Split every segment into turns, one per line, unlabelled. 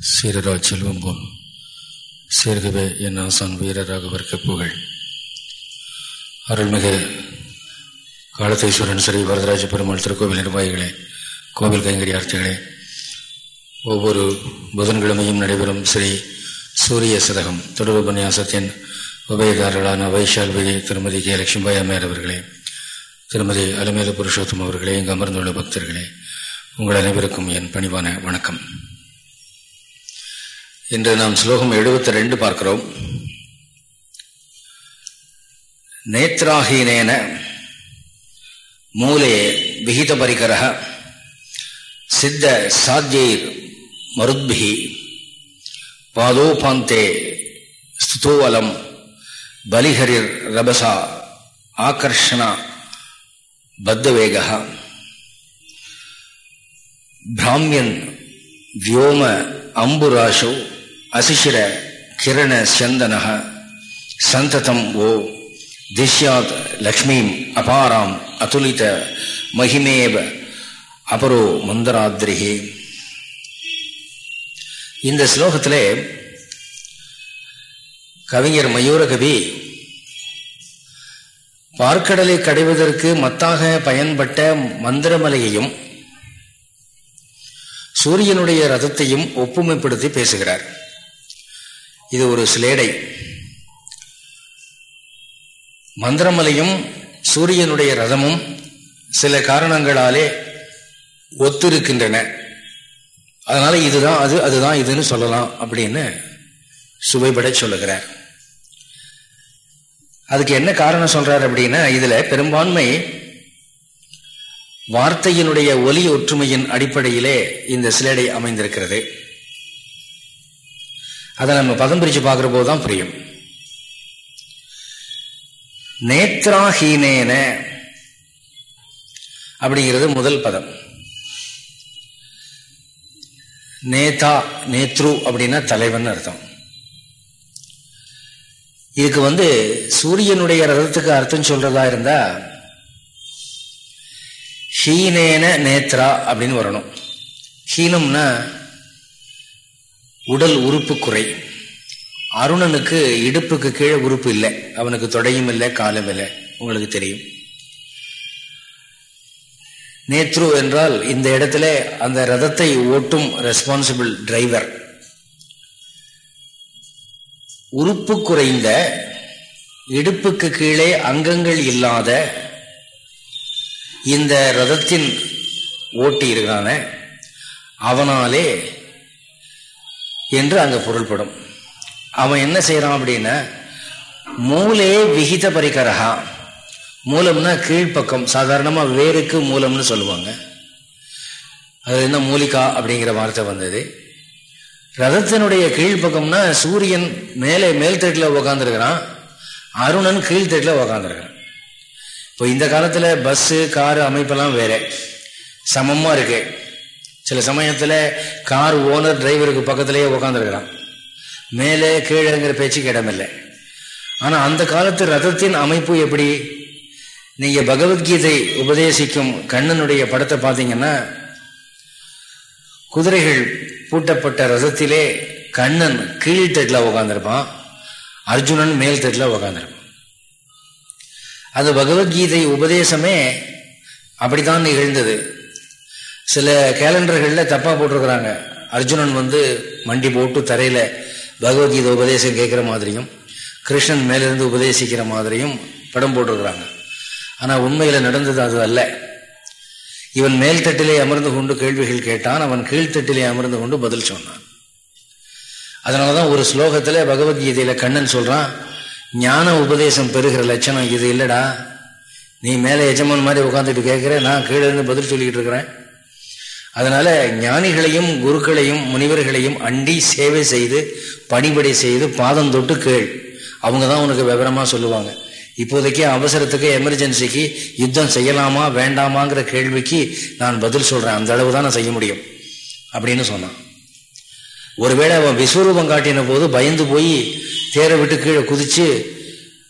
சீரரா செல்வம் phone சேர்கவே என் ஆசான் வீரராகவர்க்கு புகழ். அருள்மிகு காலத்தீஸ்வரன் ஸ்ரீ வரதராஜ பெருமாள் திருக்கோவில் நிர்வாகிகளே கோவில் கைங்கரியார்த்திகளே ஒவ்வொரு புதன்கிழமையும் நடைபெறும் ஸ்ரீ சூரிய சதகம் தொடர் உபன்யாசத்தின் உபயதாரர்களான விஜய் திருமதி கே. லட்சுமிபாய் அம்மையார் அவர்களே திருமதி அலமேலு புருஷோத்தம் அவர்களே இங்கு அமர்ந்துள்ள பக்தர்களே உங்கள் அனைவருக்கும் என் பணிவான வணக்கம். இன்று நாம் ஸ்லோகம் எழுபத்தி ரெண்டு பார்க்கிறோம். நேத்ராஹீனேன மூலே விகித பரிகர சித்த சாத்தியைர் மருத்பிகி பாதோபாந்தே ஸ்துதோவலம் பலிஹரிர் ரபசா ஆகர்ஷண பத்தவேக பிராமியன் வியோம அம்புராசோ அசிஷிர கிரண சந்தன சந்ததம் ஓ திஷ்யாத் லக்ஷ்மீம் அபாராம் அதுலித மகிமேவ அபரோ மந்தராத்ரிகி இந்த ஸ்லோகத்திலே கவிஞர் மயூரகவி பார்க்கடலை கடைவதற்கு மத்தாக பயன்பட்ட மந்திரமலையையும் சூரியனுடைய ரதத்தையும் ஒப்புமைப்படுத்தி பேசுகிறார். இது ஒரு சிலேடை. மந்திரமலையும் சூரியனுடைய ரதமும் சில காரணங்களாலே ஒத்திருக்கின்றன. அதனால இதுதான் அது அதுதான் இதுன்னு சொல்லலாம் அப்படின்னு சுவைபட சொல்லுகிறார். அதுக்கு என்ன காரணம் சொல்றார் அப்படின்னா இதுல பெரும்பான்மை வார்த்தையினுடைய ஒலி ஒற்றுமையின் அடிப்படையிலே இந்த சிலேடை அமைந்திருக்கிறது. அதை நம்ம பதம் பிரித்து பார்க்குற போது தான் புரியும். நேத்ராஹீனேன அப்படிங்கிறது முதல் பதம். நேதா நேத்ரு அப்படின்னா தலைவன் அர்த்தம். இதுக்கு வந்து சூரியனுடைய ரதத்துக்கு அர்த்தம் சொல்றதா இருந்தா ஹீனேன நேத்ரா அப்படின்னு வரணும். ஹீனம்னா உடல் உறுப்பு குறை. அருணனுக்கு இடுப்புக்கு கீழே உறுப்பு இல்லை. அவனுக்கு தொடையும் இல்லை காலம் இல்லை. உங்களுக்கு தெரியும். நேத்ரு என்றால் இந்த இடத்துல அந்த ரதத்தை ஓட்டும் ரெஸ்பான்சிபிள் டிரைவர் உறுப்பு குறைந்த இடுப்புக்கு கீழே அங்கங்கள் இல்லாத இந்த ரதத்தின் ஓட்டி இருக்கான அவனாலே என்று அங்கு பொருள்படும். அவன் என்ன செய்யறான் அப்படின்னா மூலே விகித பரிகரகா மூலம்னா கீழ்ப்பக்கம் சாதாரணமாக வேருக்கு மூலம்னு சொல்லுவாங்க. அது என்ன மூலிகா அப்படிங்கிற வார்த்தை வந்தது. ரதத்தினுடைய கீழ்ப்பக்கம்னா சூரியன் மேலே மேல் தட்டில் உக்காந்துருக்கிறான் அருணன் கீழ்த்தட்டில் உக்காந்துருக்கிறான். இப்போ இந்த காலத்தில் பஸ்ஸு காரு அமைப்பெல்லாம் வேற. சமமாக இருக்குது சில சமயத்தில் கார் ஓனர் டிரைவருக்கு பக்கத்திலேயே உக்காந்துருக்கிறான். மேலே கீழேங்கிற பேச்சுக்கு இடமில்லை. ஆனால் அந்த காலத்து ரதத்தின் அமைப்பு எப்படி? நீங்கள் பகவத்கீதை உபதேசிக்கும் கண்ணனுடைய படத்தை பார்த்தீங்கன்னா குதிரைகள் பூட்டப்பட்ட ரதத்திலே கண்ணன் கீழ்த்தட்டில் உட்காந்துருப்பான் அர்ஜுனன் மேல் தட்டில் உட்காந்துருப்பான் அது பகவத்கீதை உபதேசமே அப்படித்தான் நிகழ்ந்தது. சில கேலண்டர்களில் தப்பாக போட்டிருக்கிறாங்க. அர்ஜுனன் வந்து மண்டி போட்டு தரையில் பகவத்கீதை உபதேசம் கேட்குற மாதிரியும் கிருஷ்ணன் மேலிருந்து உபதேசிக்கிற மாதிரியும் படம் போட்டிருக்கிறாங்க. ஆனால் உண்மையில் நடந்தது அது அல்ல. இவன் மேல்தட்டிலே அமர்ந்து கொண்டு கேள்விகள் கேட்டான் அவன் கீழ்த்தட்டிலே அமர்ந்து கொண்டு பதில் சொன்னான். அதனாலதான் ஒரு ஸ்லோகத்தில் பகவத்கீதையில் கண்ணன் சொல்கிறான் ஞான உபதேசம் பெறுகிற லட்சணம் இது இல்லைடா. நீ மேலே எஜமான் மாதிரி உட்காந்துட்டு கேட்குற நான் கீழே இருந்து பதில் சொல்லிக்கிட்டு இருக்கிறேன். அதனால ஞானிகளையும் குருக்களையும் முனிவர்களையும் அண்டி சேவை செய்து பணிபடை செய்து பாதம் தொட்டு கேள். அவங்க தான் உனக்கு விவரமா சொல்லுவாங்க. இப்போதைக்கு அவசரத்துக்கு எமர்ஜென்சிக்கு யுத்தம் செய்யலாமா வேண்டாமாங்கிற கேள்விக்கு நான் பதில் சொல்றேன். அந்த அளவு தான் நான் செய்ய முடியும். அப்படின்னு சொன்னான். ஒருவேளை அவன் விஸ்வரூபம் காட்டின போது பயந்து போய் தேரை விட்டு கீழே குதிச்சு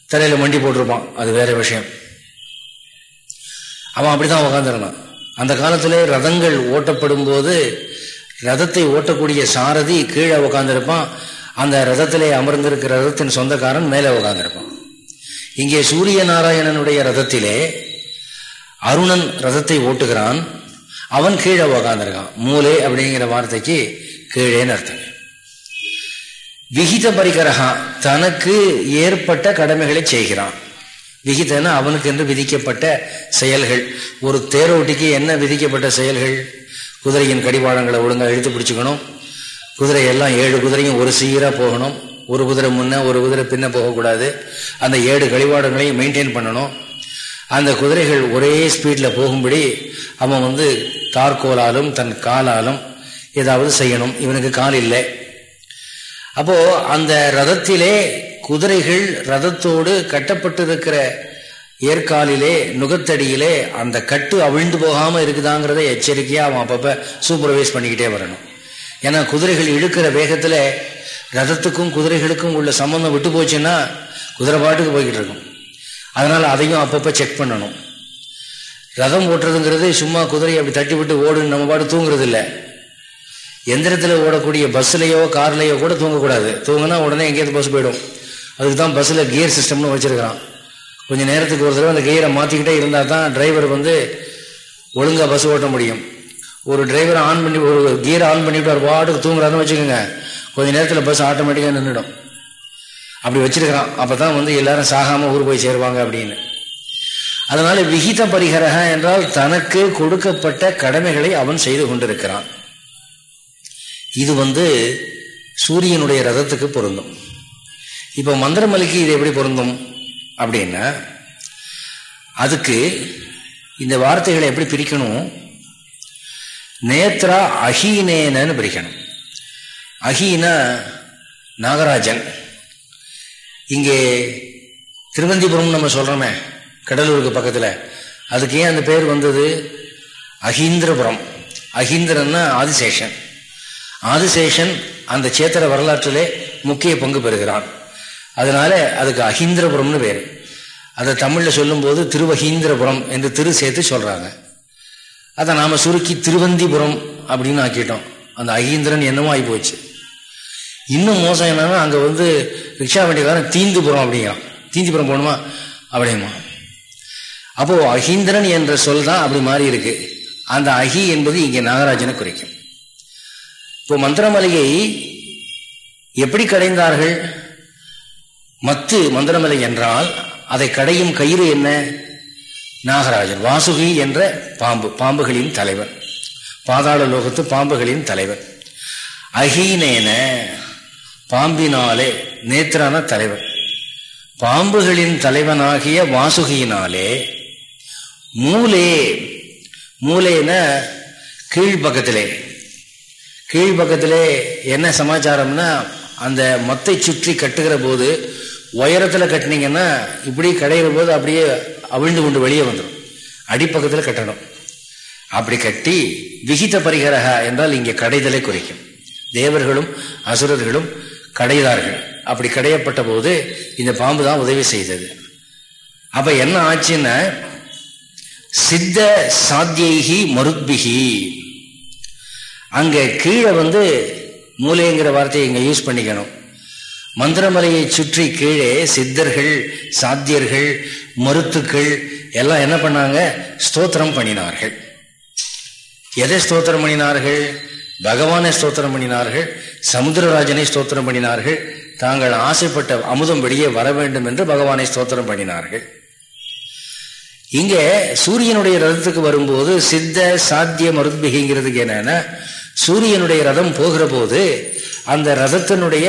தலையில மண்டி போட்டிருப்பான். அது வேற விஷயம். அவன் அப்படிதான் உக்காந்துருந்தான். அந்த காலத்துல ரதங்கள் ஓட்டப்படும் போது ரதத்தை ஓட்டக்கூடிய சாரதி கீழே உட்காந்துருப்பான் அந்த ரதத்திலே அமர்ந்திருக்கிற ரதத்தின் சொந்தக்காரன் மேலே உட்காந்துருப்பான் இங்கே சூரிய நாராயணனுடைய ரதத்திலே அருணன் ரதத்தை ஓட்டுகிறான். அவன் கீழே உக்காந்துருக்கான். மூலே அப்படிங்கிற வார்த்தைக்கு கீழேன்னு அர்த்தம். விகித பரிகரகா தனக்கு ஏற்பட்ட கடமைகளை செய்கிறான். விகிதன அவனுக்கு என்று விதிக்கப்பட்ட செயல்கள். ஒரு தேரோட்டிக்கு என்ன விதிக்கப்பட்ட செயல்கள்? குதிரையின் கடிவாளங்களை ஒழுங்காக இழுத்து பிடிச்சிக்கணும். குதிரை எல்லாம் ஏழு குதிரையும் ஒரு சீராக போகணும். ஒரு குதிரை முன்ன ஒரு குதிரை பின்ன போகக்கூடாது. அந்த ஏழு கழிவாடங்களையும் மெயின்டைன் பண்ணணும். அந்த குதிரைகள் ஒரே ஸ்பீடில் போகும்படி அவன் வந்து தார்கோலாலும் தன் காலாலும் ஏதாவது செய்யணும். இவனுக்கு கால் இல்லை. அப்போது அந்த ரதத்திலே குதிரைகள் ரதத்தோடு கட்டப்பட்டிருக்கிற ஏற்காலிலே நுகத்தடியிலே அந்த கட்டு அவிழ்ந்து போகாமல் இருக்குதாங்கிறத எச்சரிக்கையாக அவன் அப்பப்போ சூப்பர்வைஸ் பண்ணிக்கிட்டே வரணும். ஏன்னா குதிரைகள் இழுக்கிற வேகத்தில் ரதத்துக்கும் குதிரைகளுக்கும் உள்ள சம்பந்தம் விட்டு போச்சுன்னா குதிரை பாட்டுக்கு போய்கிட்டு இருக்கும். அதனால் அதையும் அப்பப்போ செக் பண்ணணும். ரதம் ஓட்டுறதுங்கிறது சும்மா குதிரையை அப்படி தட்டி விட்டு ஓடுன்னு நம்ம பாட்டு தூங்குறது இல்லை எந்திரத்தில் ஓடக்கூடிய பஸ்லையோ கார்லையோ கூட தூங்கக்கூடாது. தூங்கினா உடனே எங்கேயாவது பஸ் போயிடும். அதுக்கு தான் பஸ்ஸில் கியர் சிஸ்டம்னு வச்சுருக்கிறான். கொஞ்சம் நேரத்துக்கு ஒரு தடவை அந்த கியரை மாற்றிக்கிட்டே இருந்தால் தான் டிரைவருக்கு வந்து ஒழுங்காக பஸ் ஓட்ட முடியும். ஒரு டிரைவரை ஆன் பண்ணி ஒரு கியர் ஆன் பண்ணிவிட்டு ஒரு பாட்டுக்கு தூங்குறாருன்னு வச்சுக்கோங்க. கொஞ்ச நேரத்தில் பஸ் ஆட்டோமேட்டிக்காக நின்றுடும் அப்படி வச்சிருக்கிறான். அப்போ தான் வந்து எல்லாரும் சாகாமல் ஊர் போய் சேருவாங்க அப்படின்னு. அதனால விகித பரிகரக என்றால் தனக்கு கொடுக்கப்பட்ட கடமைகளை அவன் செய்து கொண்டிருக்கிறான். இது வந்து சூரியனுடைய ரதத்துக்கு பொருந்தும். இப்போ மந்திரமலைக்கு இது எப்படி பொருந்தும் அப்படின்னா அதுக்கு இந்த வார்த்தைகளை எப்படி பிரிக்கணும்? நேத்ரா அஹீனேனு பிரிக்கணும். அஹீனா நாகராஜன். இங்கே திருவந்திபுரம் நம்ம சொல்கிறோமே கடலூருக்கு பக்கத்தில். அதுக்கு ஏன் அந்த பேர் வந்தது? அஹீந்திரபுரம். அஹீந்திரன்னா ஆதிசேஷன். ஆதிசேஷன் அந்த சேத்திர வரலாற்றிலே முக்கிய பங்கு பெறுகிறான். அதனால அதுக்கு அஹீந்திரபுரம்னு பேர். அதை தமிழில் சொல்லும்போது திருவஹீந்திரபுரம் என்று திரு சேர்த்து சொல்கிறாங்க அதை நாம் சுருக்கி திருவந்திபுரம் அப்படின்னு ஆக்கிட்டோம். அந்த அகீந்திரன் என்னமோ ஆகி போச்சு. இன்னும் மோசம் என்னன்னா அங்கே வந்து ரிக்ஷா வண்டிக்காரன் தீந்துபுரம் அப்படிங்கிறான். தீந்திபுரம் போகணுமா? அப்படிமா. அப்போது அகீந்திரன் என்ற சொல் தான் அப்படி மாறி இருக்கு. அந்த அகி என்பது இங்கே நாகராஜனை குறிக்கும். இப்போ மந்திரமலையை எப்படி கடைந்தார்கள்? மத்து மந்திரமலை என்றால் அதை கடையும் கயிறு என்ன? நாகராஜன் வாசுகி என்ற பாம்பு பாம்புகளின் தலைவர். பாதாள லோகத்து பாம்புகளின் தலைவர். அகீனேன பாம்பினாலே நேத்திரான தலைவர். பாம்புகளின் தலைவனாகிய வாசுகியினாலே மூலே மூலேன கீழ்பக்கத்திலே. கீழ்பக்கத்திலே என்ன சமாச்சாரம்னா அந்த மத்தை சுற்றி கட்டுகிற போது உயரத்தில் கட்டினீங்கன்னா இப்படி கடையிற போது அப்படியே அவிழ்ந்து கொண்டு வெளியே வந்துடும் அடிப்பக்கத்தில் கட்டணும். அப்படி கட்டி விகித பரிகரக என்றால் இங்கே கடைதலை குறைக்கும். தேவர்களும் அசுரர்களும் கடைதார்கள். அப்படி கடையப்பட்ட போது இந்த பாம்பு தான் உதவி செய்தது. அப்ப என்ன ஆச்சுன்னா சித்த சாத்தியகி மருத்பிகி அங்க கீழே வந்து மூலைங்கிற வார்த்தையை இங்க யூஸ் பண்ணிக்கணும். மந்திரமலையை சுற்றி கீழே சித்தர்கள் சாத்தியர்கள் மருத்துக்கள் எல்லாம் என்ன பண்ணாங்க? ஸ்தோத்திரம் பண்ணினார்கள். எதை ஸ்தோத்திரம் பண்ணினார்கள்? பகவானை ஸ்தோத்திரம் பண்ணினார்கள் சமுத்திரராஜனை ஸ்தோத்திரம் பண்ணினார்கள் தாங்கள் ஆசைப்பட்ட அமுதம் வெளியே வர வேண்டும் என்று பகவானை ஸ்தோத்திரம் பண்ணினார்கள். இங்கே சூரியனுடைய ரதத்துக்கு வரும்போது சித்த சாத்திய மருத்பிகிங்கிறதுக்கு என்னன்னா சூரியனுடைய ரதம் போகிற போது அந்த ரதத்தினுடைய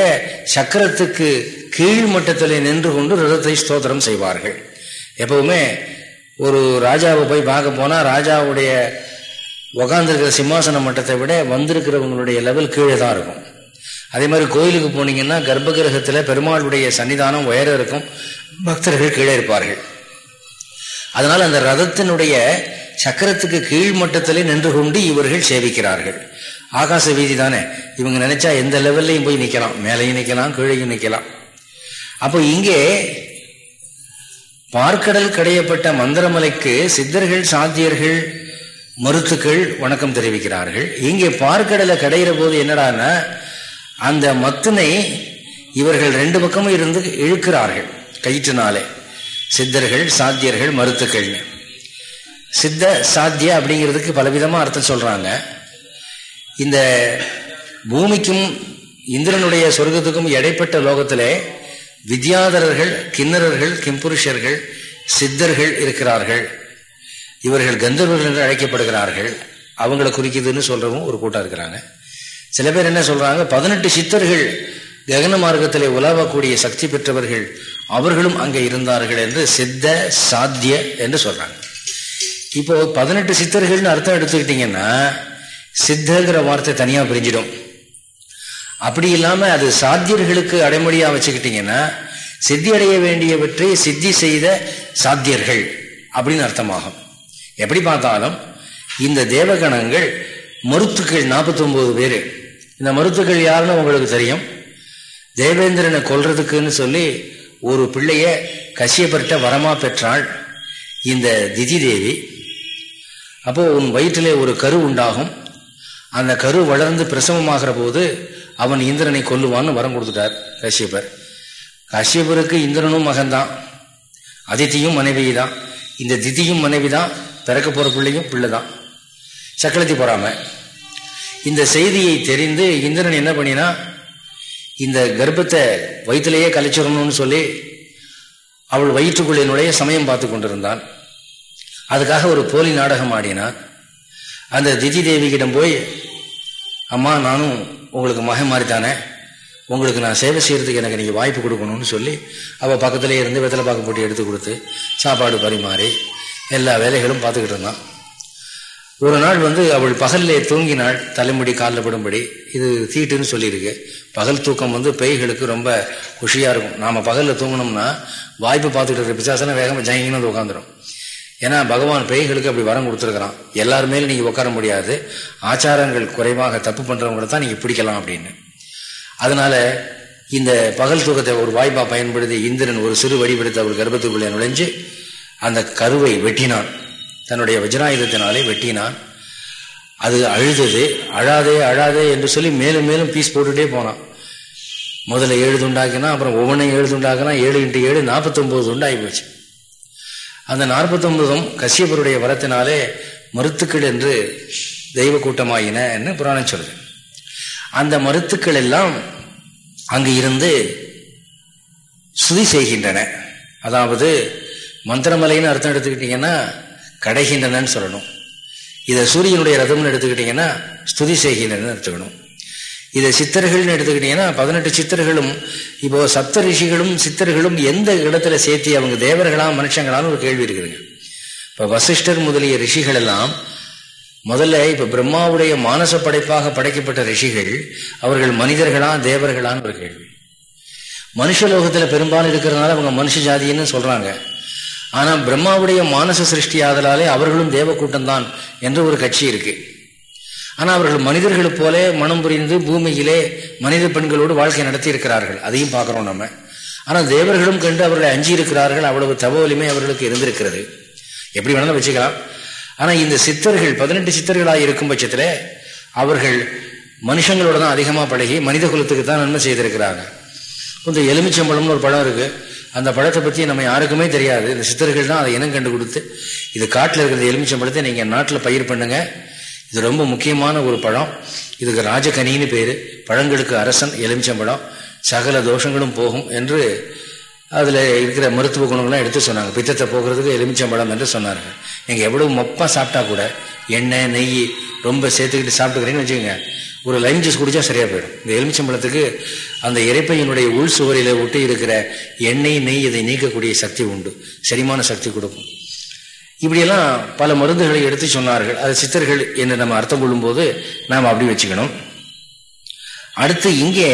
சக்கரத்துக்கு கீழ் மட்டத்தில் நின்று கொண்டு ரதத்தை ஸ்தோத்திரம் செய்வார்கள். எப்பவுமே ஒரு ராஜாவை போய் பார்க்க போனால் ராஜாவுடைய உகாந்திருக்கிற சிம்மாசன மட்டத்தை விட வந்திருக்கிறவங்களுடைய லெவல் கீழே தான் இருக்கும். அதே மாதிரி கோயிலுக்கு போனீங்கன்னா கர்ப்ப கிரகத்தில் பெருமாளுடைய சன்னிதானம் உயர இருக்கும் பக்தர்கள் கீழே இருப்பார்கள். அதனால் அந்த ரதத்தினுடைய சக்கரத்துக்கு கீழ் மட்டத்திலே நின்று கொண்டு இவர்கள் சேவிக்கிறார்கள். ஆகாச வீதி தானே? இவங்க நினைச்சா எந்த லெவல்லையும் போய் நிற்கலாம் மேலையும் நிற்கலாம் கீழையும் நிற்கலாம் அப்போ இங்கே பார்க்கடல் கடையப்பட்ட மந்திரமலைக்கு சித்தர்கள் சாத்தியர்கள் மருத்துக்கள் வணக்கம் தெரிவிக்கிறார்கள். இங்கே பார்க்கடலை கடைகிற போது என்னடான்னா அந்த மத்தினை இவர்கள் ரெண்டு பக்கமும் இருந்து இழுக்கிறார்கள் கயிற்றுனாலே. சித்தர்கள் சாத்தியர்கள் மருத்துக்கள்னு. சித்த சாத்திய அப்படிங்கிறதுக்கு பலவிதமாக அர்த்தம் சொல்றாங்க. இந்த பூமிக்கும் இந்திரனுடைய சொர்க்கத்துக்கும் இடைப்பட்ட லோகத்திலே வித்யாதரர்கள் கிண்ணறர்கள் கிம்புருஷர்கள் சித்தர்கள் இருக்கிறார்கள். இவர்கள் கந்தர்வர்கள் என்று அழைக்கப்படுகிறார்கள். அவங்களை குறிக்குதுன்னு சொல்றவும் ஒரு கூட்டம் இருக்கிறாங்க. சில பேர் என்ன சொல்றாங்க? பதினெட்டு சித்தர்கள் ககன மார்க்கத்திலே உலாவக்கூடிய சக்தி பெற்றவர்கள் அவர்களும் அங்கே இருந்தார்கள் என்று சித்த சாத்திய என்று சொல்றாங்க. இப்போ பதினெட்டு சித்தர்கள்னு அர்த்தம் எடுத்துக்கிட்டீங்கன்னா சித்தங்கிற வார்த்தை தனியாக பிரிஞ்சிடும். அப்படி இல்லாமல் அது சாத்தியர்களுக்கு அடைமொழியாக வச்சுக்கிட்டீங்கன்னா சித்தி அடைய வேண்டியவற்றை சித்தி செய்த சாத்தியர்கள் அப்படின்னு அர்த்தமாகும். எப்படி பார்த்தாலும் இந்த தேவகணங்கள் மருத்துக்கள் நாற்பத்தொம்போது பேர். இந்த மருத்துக்கள் யாருன்னு உங்களுக்கு தெரியும். தேவேந்திரனை கொல்றதுக்குன்னு சொல்லி ஒரு பிள்ளைய கசியப்பட்ட வரமா பெற்றாள் இந்த திதி தேவி அப்போ உன் வயிற்றிலே ஒரு கரு உண்டாகும். அந்த கரு வளர்ந்து பிரசவமாகிற போது அவன் இந்திரனை கொல்லுவான்னு வரம் கொடுத்துட்டார் கஷ்யபர் கஷ்யபருக்கு இந்திரனும் மகன்தான். அதித்தியும் மனைவி தான் இந்த திதியும் மனைவி தான் பிறக்க போகிற பிள்ளையும் பிள்ளை தான் சக்கலத்தி போறாம. இந்த செய்தியை தெரிந்து இந்திரன் என்ன பண்ணினா இந்த கர்ப்பத்தை வயிற்றுலேயே கலைச்சிடணும்னு சொல்லி அவள் வயிற்றுக்குள்ளே நுழைய சமயம் பார்த்து கொண்டிருந்தான். அதுக்காக ஒரு போலி நாடகம் ஆடினான். அந்த திதி தேவிகிடம் போய் அம்மா நானும் உங்களுக்கு மகன் மாதிரி தானே உங்களுக்கு நான் சேவை செய்கிறதுக்கு எனக்கு நீங்கள் வாய்ப்பு கொடுக்கணும்னு சொல்லி அவள் பக்கத்திலே இருந்து வெத்தலை பாக்கு போட்டு எடுத்து கொடுத்து சாப்பாடு பரிமாறி எல்லா வேலைகளும் பார்த்துக்கிட்டு இருந்தான். ஒரு நாள் வந்து அவள் பகல்லே தூங்கினாள். தலைமுடி காலில் படும்படி. இது தீட்டுன்னு சொல்லியிருக்கு. பகல் தூக்கம் வந்து பேய்களுக்கு ரொம்ப குஷியாக இருக்கும். நாம் பகலில் தூங்கினோம்னா வாய்ப்பு பார்த்துக்கிட்டு இருக்க பிசாசன வேகமாக ஜங்கின்னு வந்து உட்காந்துரும். ஏன்னா பகவான் பேய்களுக்கு அப்படி வரம் கொடுத்துருக்குறான். எல்லாருமே நீங்கள் உட்கார முடியாது. ஆச்சாரங்கள் குறைவாக தப்பு பண்ணுறவங்களை தான் நீங்கள் பிடிக்கலாம் அப்படின்னு. அதனால இந்த பகல் தூக்கத்தை ஒரு வாய்ப்பாக பயன்படுத்தி இந்திரன் ஒரு சிறு வடிவெடுத்து அவள் கர்ப்பத்துக்குள்ளே நுழைஞ்சு அந்த கருவை வெட்டினான். தன்னுடைய வஜ்ராயுதத்தினாலே வெட்டினான். அது அழுதது. அழாதே அழாதே என்று சொல்லி மேலும் மேலும் பீஸ் போட்டுகிட்டே போனான். முதல்ல ஏழு துண்டாக்கினா அப்புறம் ஒவ்வொன்றையும் ஏழு துண்டாக்கினா ஏழு இன்ட்டு ஏழு நாற்பத்தொன்பது துண்டாகி போச்சு. அந்த நாற்பத்தொன்பதும் கசியபருடைய வரத்தினாலே மருத்துக்கள் என்று தெய்வ கூட்டமாயின என்று புராணம் சொல்லுது. அந்த மருத்துக்கள் எல்லாம் அங்கு இருந்து சுதி செய்கின்றன. அதாவது மந்திரமலைன்னு அர்த்தம் எடுத்துக்கிட்டீங்கன்னா கடைகின்றனன்னு சொல்லணும். இதை சூரியனுடைய ரதம்னு எடுத்துக்கிட்டீங்கன்னா ஸ்துதி செய்கின்றன எடுத்துக்கணும். இதை சித்தர்கள்னு எடுத்துக்கிட்டீங்கன்னா பதினெட்டு சித்தர்களும் இப்போ சப்த ரிஷிகளும் சித்தர்களும் எந்த இடத்துல சேர்த்தி அவங்க தேவர்களாம் மனுஷங்களான்னு ஒரு கேள்வி இருக்குதுங்க. இப்போ வசிஷ்டர் முதலிய ரிஷிகள் எல்லாம் முதல்ல இப்போ பிரம்மாவுடைய மானச படைப்பாக படைக்கப்பட்ட ரிஷிகள் அவர்கள் மனிதர்களா தேவர்களான்னு ஒரு கேள்வி. மனுஷலோகத்துல பெரும்பாலும் இருக்கிறதுனால அவங்க மனுஷ ஜாதின்னு சொல்றாங்க. ஆனால் பிரம்மாவுடைய மானச சிருஷ்டி ஆதலாலே அவர்களும் தேவ கூட்டம்தான் என்ற ஒரு கட்சி இருக்குது ஆனால் அவர்கள் மனிதர்களைப் போல மனம் புரிந்து பூமியிலே மனித பெண்களோடு வாழ்க்கை நடத்தி இருக்கிறார்கள் அதையும் பார்க்குறோம் நம்ம. ஆனால் தேவர்களும் கண்டு அவர்களை அஞ்சி இருக்கிறார்கள் அவ்வளவு தகவலுமே அவர்களுக்கு இருந்திருக்கிறது. எப்படி வேணாலும் வச்சுக்கலாம். ஆனால் இந்த சித்தர்கள் பதினெட்டு சித்தர்களாக இருக்கும் பட்சத்தில் அவர்கள் மனுஷங்களோட தான் அதிகமாக பழகி மனித குலத்துக்கு தான் நன்மை செய்திருக்கிறாங்க. இந்த எலுமிச்சம்பழம்னு ஒரு பழம் இருக்குது அந்த பழத்தை பற்றி நம்ம யாருக்குமே தெரியாது. இந்த சித்தர்கள் தான் அதை இனம் கண்டு கொடுத்து இது காட்டில் இருக்கிற எலுமிச்சம்பழத்தை நீங்கள் நாட்டில் பயிர் பண்ணுங்கள் இது ரொம்ப முக்கியமான ஒரு பழம். இதுக்கு ராஜகனின்னு பேர். பழங்களுக்கு அரசன் எலுமிச்சம்பழம் சகல தோஷங்களும் போகும் என்று அதில் இருக்கிற மருத்துவ குணங்கள்லாம் எடுத்து சொன்னாங்க. பித்தத்தை போகிறதுக்கு எலுமிச்சம்பழம் என்று சொன்னார்கள். நீங்கள் எவ்வளவு மொப்பா சாப்பிட்டா கூட எண்ணெய் நெய் ரொம்ப சேர்த்துக்கிட்டு சாப்பிட்டுக்கிறீங்கன்னு வச்சுக்கோங்க. ஒரு லைம் ஜூஸ் குடிச்சா சரியாக போயிடும். இந்த எலுமிச்சம்பழத்துக்கு அந்த இறைப்பையினுடைய உள் சுவரில் ஒட்டி இருக்கிற எண்ணெய் நெய் இதை நீக்கக்கூடிய சக்தி உண்டு. செரிமான சக்தி கொடுக்கும். இப்படியெல்லாம் பல மருந்துகளை எடுத்து சொன்னார்கள். அது சித்தர்கள் என்று நம்ம அர்த்தம் கொள்ளும் போது நாம் அப்படி வச்சுக்கணும். அடுத்து இங்கே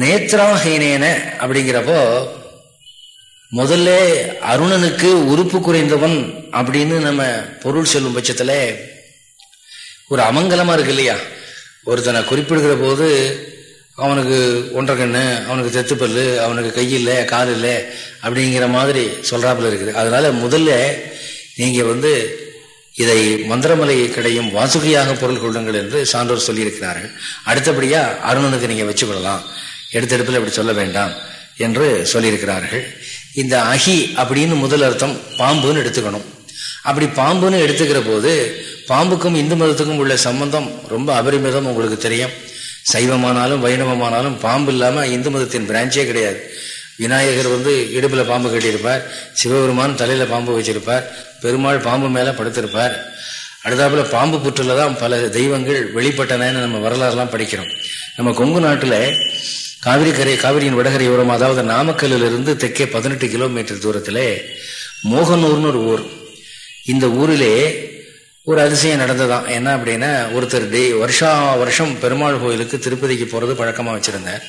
நேத்ராஹீனேன அப்படிங்கிறப்போ முதல்ல அருணனுக்கு உறுப்பு குறைந்தவன் அப்படின்னு நம்ம பொருள் சொல்லும் பட்சத்துல ஒரு அமங்கலமா இருக்கு இல்லையா? ஒருத்தனை குறிப்பிடுகிற போது அவனுக்கு ஒன்றரை கண்ணு அவனுக்கு செத்துப்பல் அவனுக்கு கை இல்லை கால் இல்லை அப்படிங்கிற மாதிரி சொல்கிறாப்புல இருக்குது. அதனால் முதல்ல நீங்கள் வந்து இதை மந்திரமலை கிடையும் வாசுகியாக பொருள் கொள்ளுங்கள் என்று சான்றோர் சொல்லியிருக்கிறார்கள். அடுத்தபடியாக அருணனுக்கு நீங்கள் வச்சுக்கொள்ளலாம். எடுத்தெடுப்பில் இப்படி சொல்ல வேண்டாம் என்று சொல்லியிருக்கிறார்கள். இந்த அகி அப்படின்னு முதல் அர்த்தம் பாம்புன்னு எடுத்துக்கணும். அப்படி பாம்புன்னு எடுத்துக்கிற போது பாம்புக்கும் இந்து மதத்துக்கும் உள்ள சம்பந்தம் ரொம்ப அபரிமிதம் உங்களுக்கு தெரியும். சைவமானாலும் வைணவமானாலும் பாம்பு இல்லாமல் இந்து மதத்தின் பிரான்ச்சே கிடையாது. விநாயகர் வந்து இடுப்பில் பாம்பு கட்டியிருப்பார் சிவபெருமான் தலையில் பாம்பு வச்சிருப்பார் பெருமாள் பாம்பு மேலே படுத்திருப்பார். அடுத்தாப்புல பாம்பு புற்றுல தான் பல தெய்வங்கள் வெளிப்பட்டனன்னு நம்ம வரலாறுலாம் படிக்கிறோம். நம்ம கொங்கு நாட்டில் காவிரி கரை காவிரியின் வடகரை ஓரம் அதாவது நாமக்கல்லில் இருந்து தெற்கே பதினெட்டு கிலோமீட்டர் தூரத்தில் மோகனூர்னு ஒரு ஊர். இந்த ஊரிலே ஒரு அதிசயம் நடந்ததான் என்ன அப்படின்னா ஒருத்தர் டே வருஷா வருஷம் பெருமாள் கோயிலுக்கு திருப்பதிக்கு போறது பழக்கமா வச்சிருந்தார்.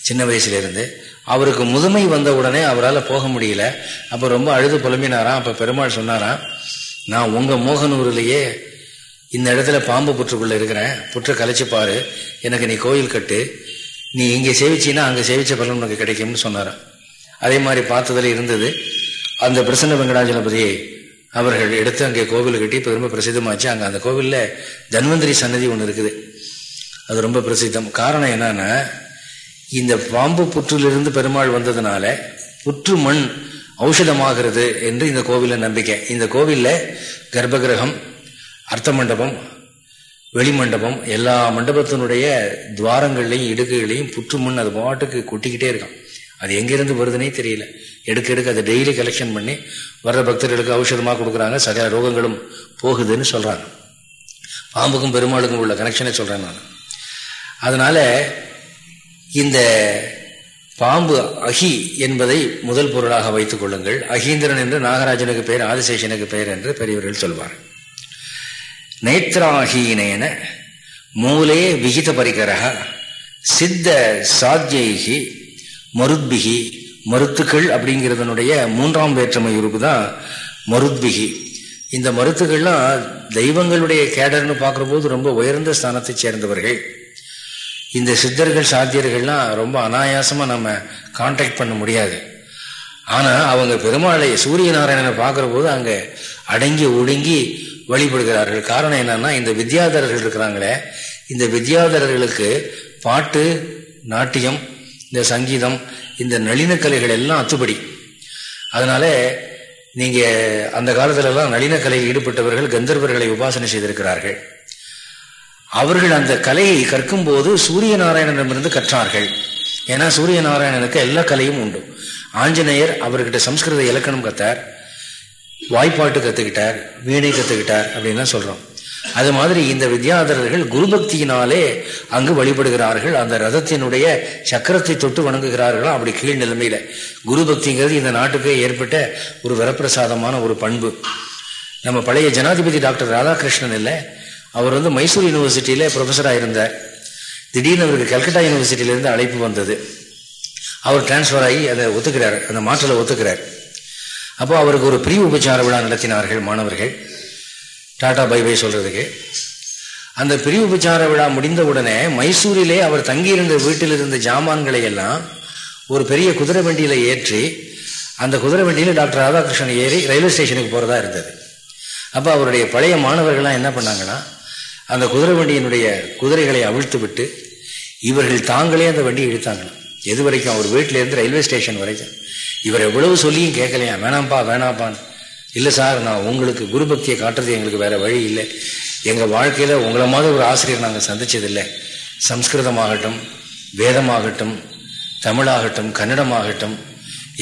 சின்ன வயசுலேருந்து. அவருக்கு முதுமை வந்த உடனே அவரால் போக முடியல. அப்போ ரொம்ப அழுது புலம்பினாராம். அப்போ பெருமாள் சொன்னாராம் நான் உங்கள் மோகனூர்லேயே இந்த இடத்துல பாம்பு புற்றுக்குள்ளே இருக்கிறேன். புற்றை கலைச்சு எனக்கு நீ கோயில் கட்டு. நீ இங்கே சேவிச்சின்னா அங்கே சேவிச்ச பலன் உனக்கு கிடைக்கும்னு சொன்னாராம். அதே மாதிரி பார்த்ததில் இருந்தது. அந்த பிரசன்ன வெங்கடாஜலபதியை அவர்கள் எடுத்து அங்கே கோவில் கட்டி இப்போ ரொம்ப பிரசித்தமாச்சு. அங்கே அந்த கோவிலில் தன்வந்திரி சன்னதி ஒன்று இருக்குது. அது ரொம்ப பிரசித்தம். காரணம் என்னன்னா இந்த பாம்பு புற்றிலிருந்து பெருமாள் வந்ததுனால புற்று மண் ஔஷதமாகிறது என்று இந்த கோவிலில் நம்பிக்கை. இந்த கோவிலில் கர்ப்பகிரகம் அர்த்த மண்டபம் வெளிமண்டபம் எல்லா மண்டபத்தினுடைய துவாரங்கள்லையும் இடுக்குகளையும் புற்று மண் அது பாட்டுக்கு கொட்டிக்கிட்டே இருக்கான் அது எங்கிருந்து வருதுன்னே தெரியல. எடுக்க எடுக்க அதை டெய்லி கலெக்ஷன் பண்ணி வர்ற பக்தர்களுக்கு ஔஷதமாக கொடுக்குறாங்க சகல ரோகங்களும் போகுதுன்னு சொல்கிறாங்க பாம்புக்கும் பெருமாளுக்கும் உள்ள கனெக்ஷனை சொல்கிறேன் நான். அதனால் இந்த பாம்பு அகி என்பதை முதல் பொருளாக வைத்துக் கொள்ளுங்கள். அகீந்திரன் என்று நாகராஜனுக்கு பெயர் ஆதிசேஷனுக்கு பெயர் என்று பெரியவர்கள் சொல்வார். நேத்ராஹீனேன மூலே விகித பரிகரக சித்த சாத்தியகி மருத்பிகி மருத்துக்கள் அப்படிங்கிறதனுடைய மூன்றாம் வேற்றுமை உறுப்பு தான் மருத்பிகி. இந்த மருத்துக்கள்லாம் தெய்வங்களுடைய கேடர்னு பார்க்குற போது ரொம்ப உயர்ந்த ஸ்தானத்தை சேர்ந்தவர்கள். இந்த சித்தர்கள் சாத்தியர்கள்லாம் ரொம்ப அனாயாசமாக நம்ம கான்டாக்ட் பண்ண முடியாது. ஆனால் அவங்க பெருமாளை சூரிய நாராயணனை பார்க்குறபோது போது அடங்கி ஒடுங்கி வழிபடுகிறார்கள். காரணம் என்னன்னா இந்த வித்யாதரர்கள் இருக்கிறாங்களே இந்த வித்யாதரர்களுக்கு பாட்டு நாட்டியம் இந்த சங்கீதம் இந்த நளின கலைகள் எல்லாம் அத்துப்படி அதனால நீங்க அந்த காலத்துல எல்லாம் நளின கலையில் ஈடுபட்டவர்கள் கந்தர்வர்களை உபாசனை செய்திருக்கிறார்கள். அவர்கள் அந்த கலையை கற்கும் போது சூரிய நாராயணனிடமிருந்து கற்றார்கள். ஏன்னா சூரிய நாராயணனுக்கு எல்லா கலையும் உண்டு. ஆஞ்சநேயர் அவர்கிட்ட சம்ஸ்கிருத இலக்கணம் கத்தார் வாய்ப்பாட்டு கத்துக்கிட்டார் வீணை கத்துக்கிட்டார் அப்படின்லாம் சொல்றோம். அது மாதிரி இந்த வித்யாதரர்கள் குரு பக்தியினாலே அங்கு வழிபடுகிறார்கள். அந்த ரதத்தினுடைய சக்கரத்தை தொட்டு வணங்குகிறார்கள்? அப்படி கீழ் நிலைமையில. குரு பக்திங்கிறது இந்த நாட்டுக்கு ஏற்பட்ட ஒரு வரப்பிரசாதமான ஒரு பண்பு. நம்ம பழைய ஜனாதிபதி டாக்டர் ராதாகிருஷ்ணன் இல்லை அவர் வந்து மைசூர் யூனிவர்சிட்டியில ப்ரொஃபஸராக இருந்தார். திடீர்னு அவருக்கு கல்கட்டா யூனிவர்சிட்டியிலேருந்து அழைப்பு வந்தது. அவர் டிரான்ஸ்ஃபர் ஆகி அதை ஒத்துக்கிறார் அந்த மாற்றலை ஒத்துக்கிறார். அப்போ அவருக்கு ஒரு பிரிவு உபச்சார விழா நடத்தினார்கள் மாணவர்கள். டாடா பை பை சொல்றதுக்கு. அந்த பிரிவு உபச்சார விழா முடிந்த உடனே மைசூரிலே அவர் தங்கியிருந்த வீட்டில் இருந்த ஜாமான்களை எல்லாம் ஒரு பெரிய குதிரை வண்டியில ஏற்றி அந்த குதிரை வண்டியில டாக்டர் ராதாகிருஷ்ணன் ஏறி ரயில்வே ஸ்டேஷனுக்கு போறதா இருந்தது. அப்போ அவருடைய பழைய மாணவர்கள்லாம் என்ன பண்ணாங்கன்னா அந்த குதிரை வண்டியினுடைய குதிரைகளை அவிழ்த்து விட்டு இவர்கள் தாங்களே அந்த வண்டியை இழுத்தாங்களாம். எது வரைக்கும் அவர் வீட்டில இருந்து ரயில்வே ஸ்டேஷன் வரைக்கும். இவர் எவ்வளவு சொல்லியும் கேட்கலையா வேணாம்ப்பா வேணாம்ப்பான்னு. இல்லை சார் நான் உங்களுக்கு குரு பக்தியை காட்டுறது எங்களுக்கு வேறு வழி இல்லை. எங்கள் வாழ்க்கையில் உங்களை மாதிரி ஒரு ஆசிரியர் நாங்கள் சந்திச்சதில்லை. சம்ஸ்கிருதமாகட்டும் வேதமாகட்டும் தமிழாகட்டும் கன்னடமாகட்டும்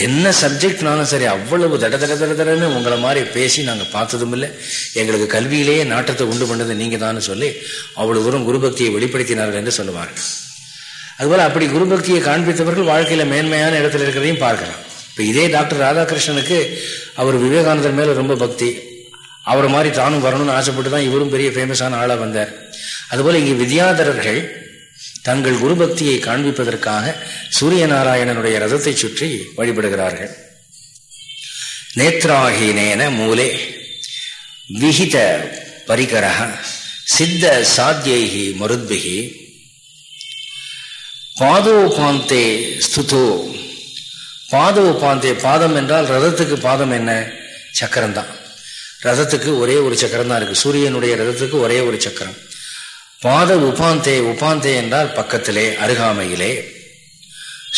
என்ன சப்ஜெக்ட்னாலும் சரி அவ்வளவு தட தட தட தடன்னு உங்களை மாதிரி பேசி நாங்கள் பார்த்ததும் இல்லை. எங்களுக்கு கல்வியிலேயே நாட்டத்தை உண்டு பண்ணது நீங்கள் தான் சொல்லி அவ்வளோ தூரம் குருபக்தியை வெளிப்படுத்தினார்கள் என்று சொல்லுவார்கள். அதுபோல் அப்படி குருபக்தியை காண்பித்தவர்கள் வாழ்க்கையில் மேன்மையான இடத்துல இருக்கிறதையும் பார்க்கலாம். இப்போ இதே டாக்டர் ராதாகிருஷ்ணனுக்கு அவர் விவேகானந்தர் மேலே ரொம்ப பக்தி. அவரை மாதிரி தானும் வரணும்னு ஆசைப்பட்டு தான் இவரும் பெரிய ஃபேமஸான ஆளாக வந்தார். அதுபோல் இங்கே வித்யாதரர்கள் தங்கள் குரு பக்தியை காண்பிப்பதற்காக சூரிய நாராயணனுடைய ரதத்தை சுற்றி வழிபடுகிறார்கள். நேத்ராகினேன மூலே விகித பரிகரக சித்த சாத்தியைகி மருத்பிகி பாதோபாந்தே ஸ்துதோ பாதோபாந்தே பாதம் என்றால் ரதத்துக்கு பாதம் என்ன? சக்கரம் தான் ரதத்துக்கு ஒரே ஒரு சக்கரம் தான் இருக்கு. சூரியனுடைய ரதத்துக்கு ஒரே ஒரு சக்கரம். பாத உபாந்தே உபாந்தே என்றால் பக்கத்திலே அருகாமையிலே.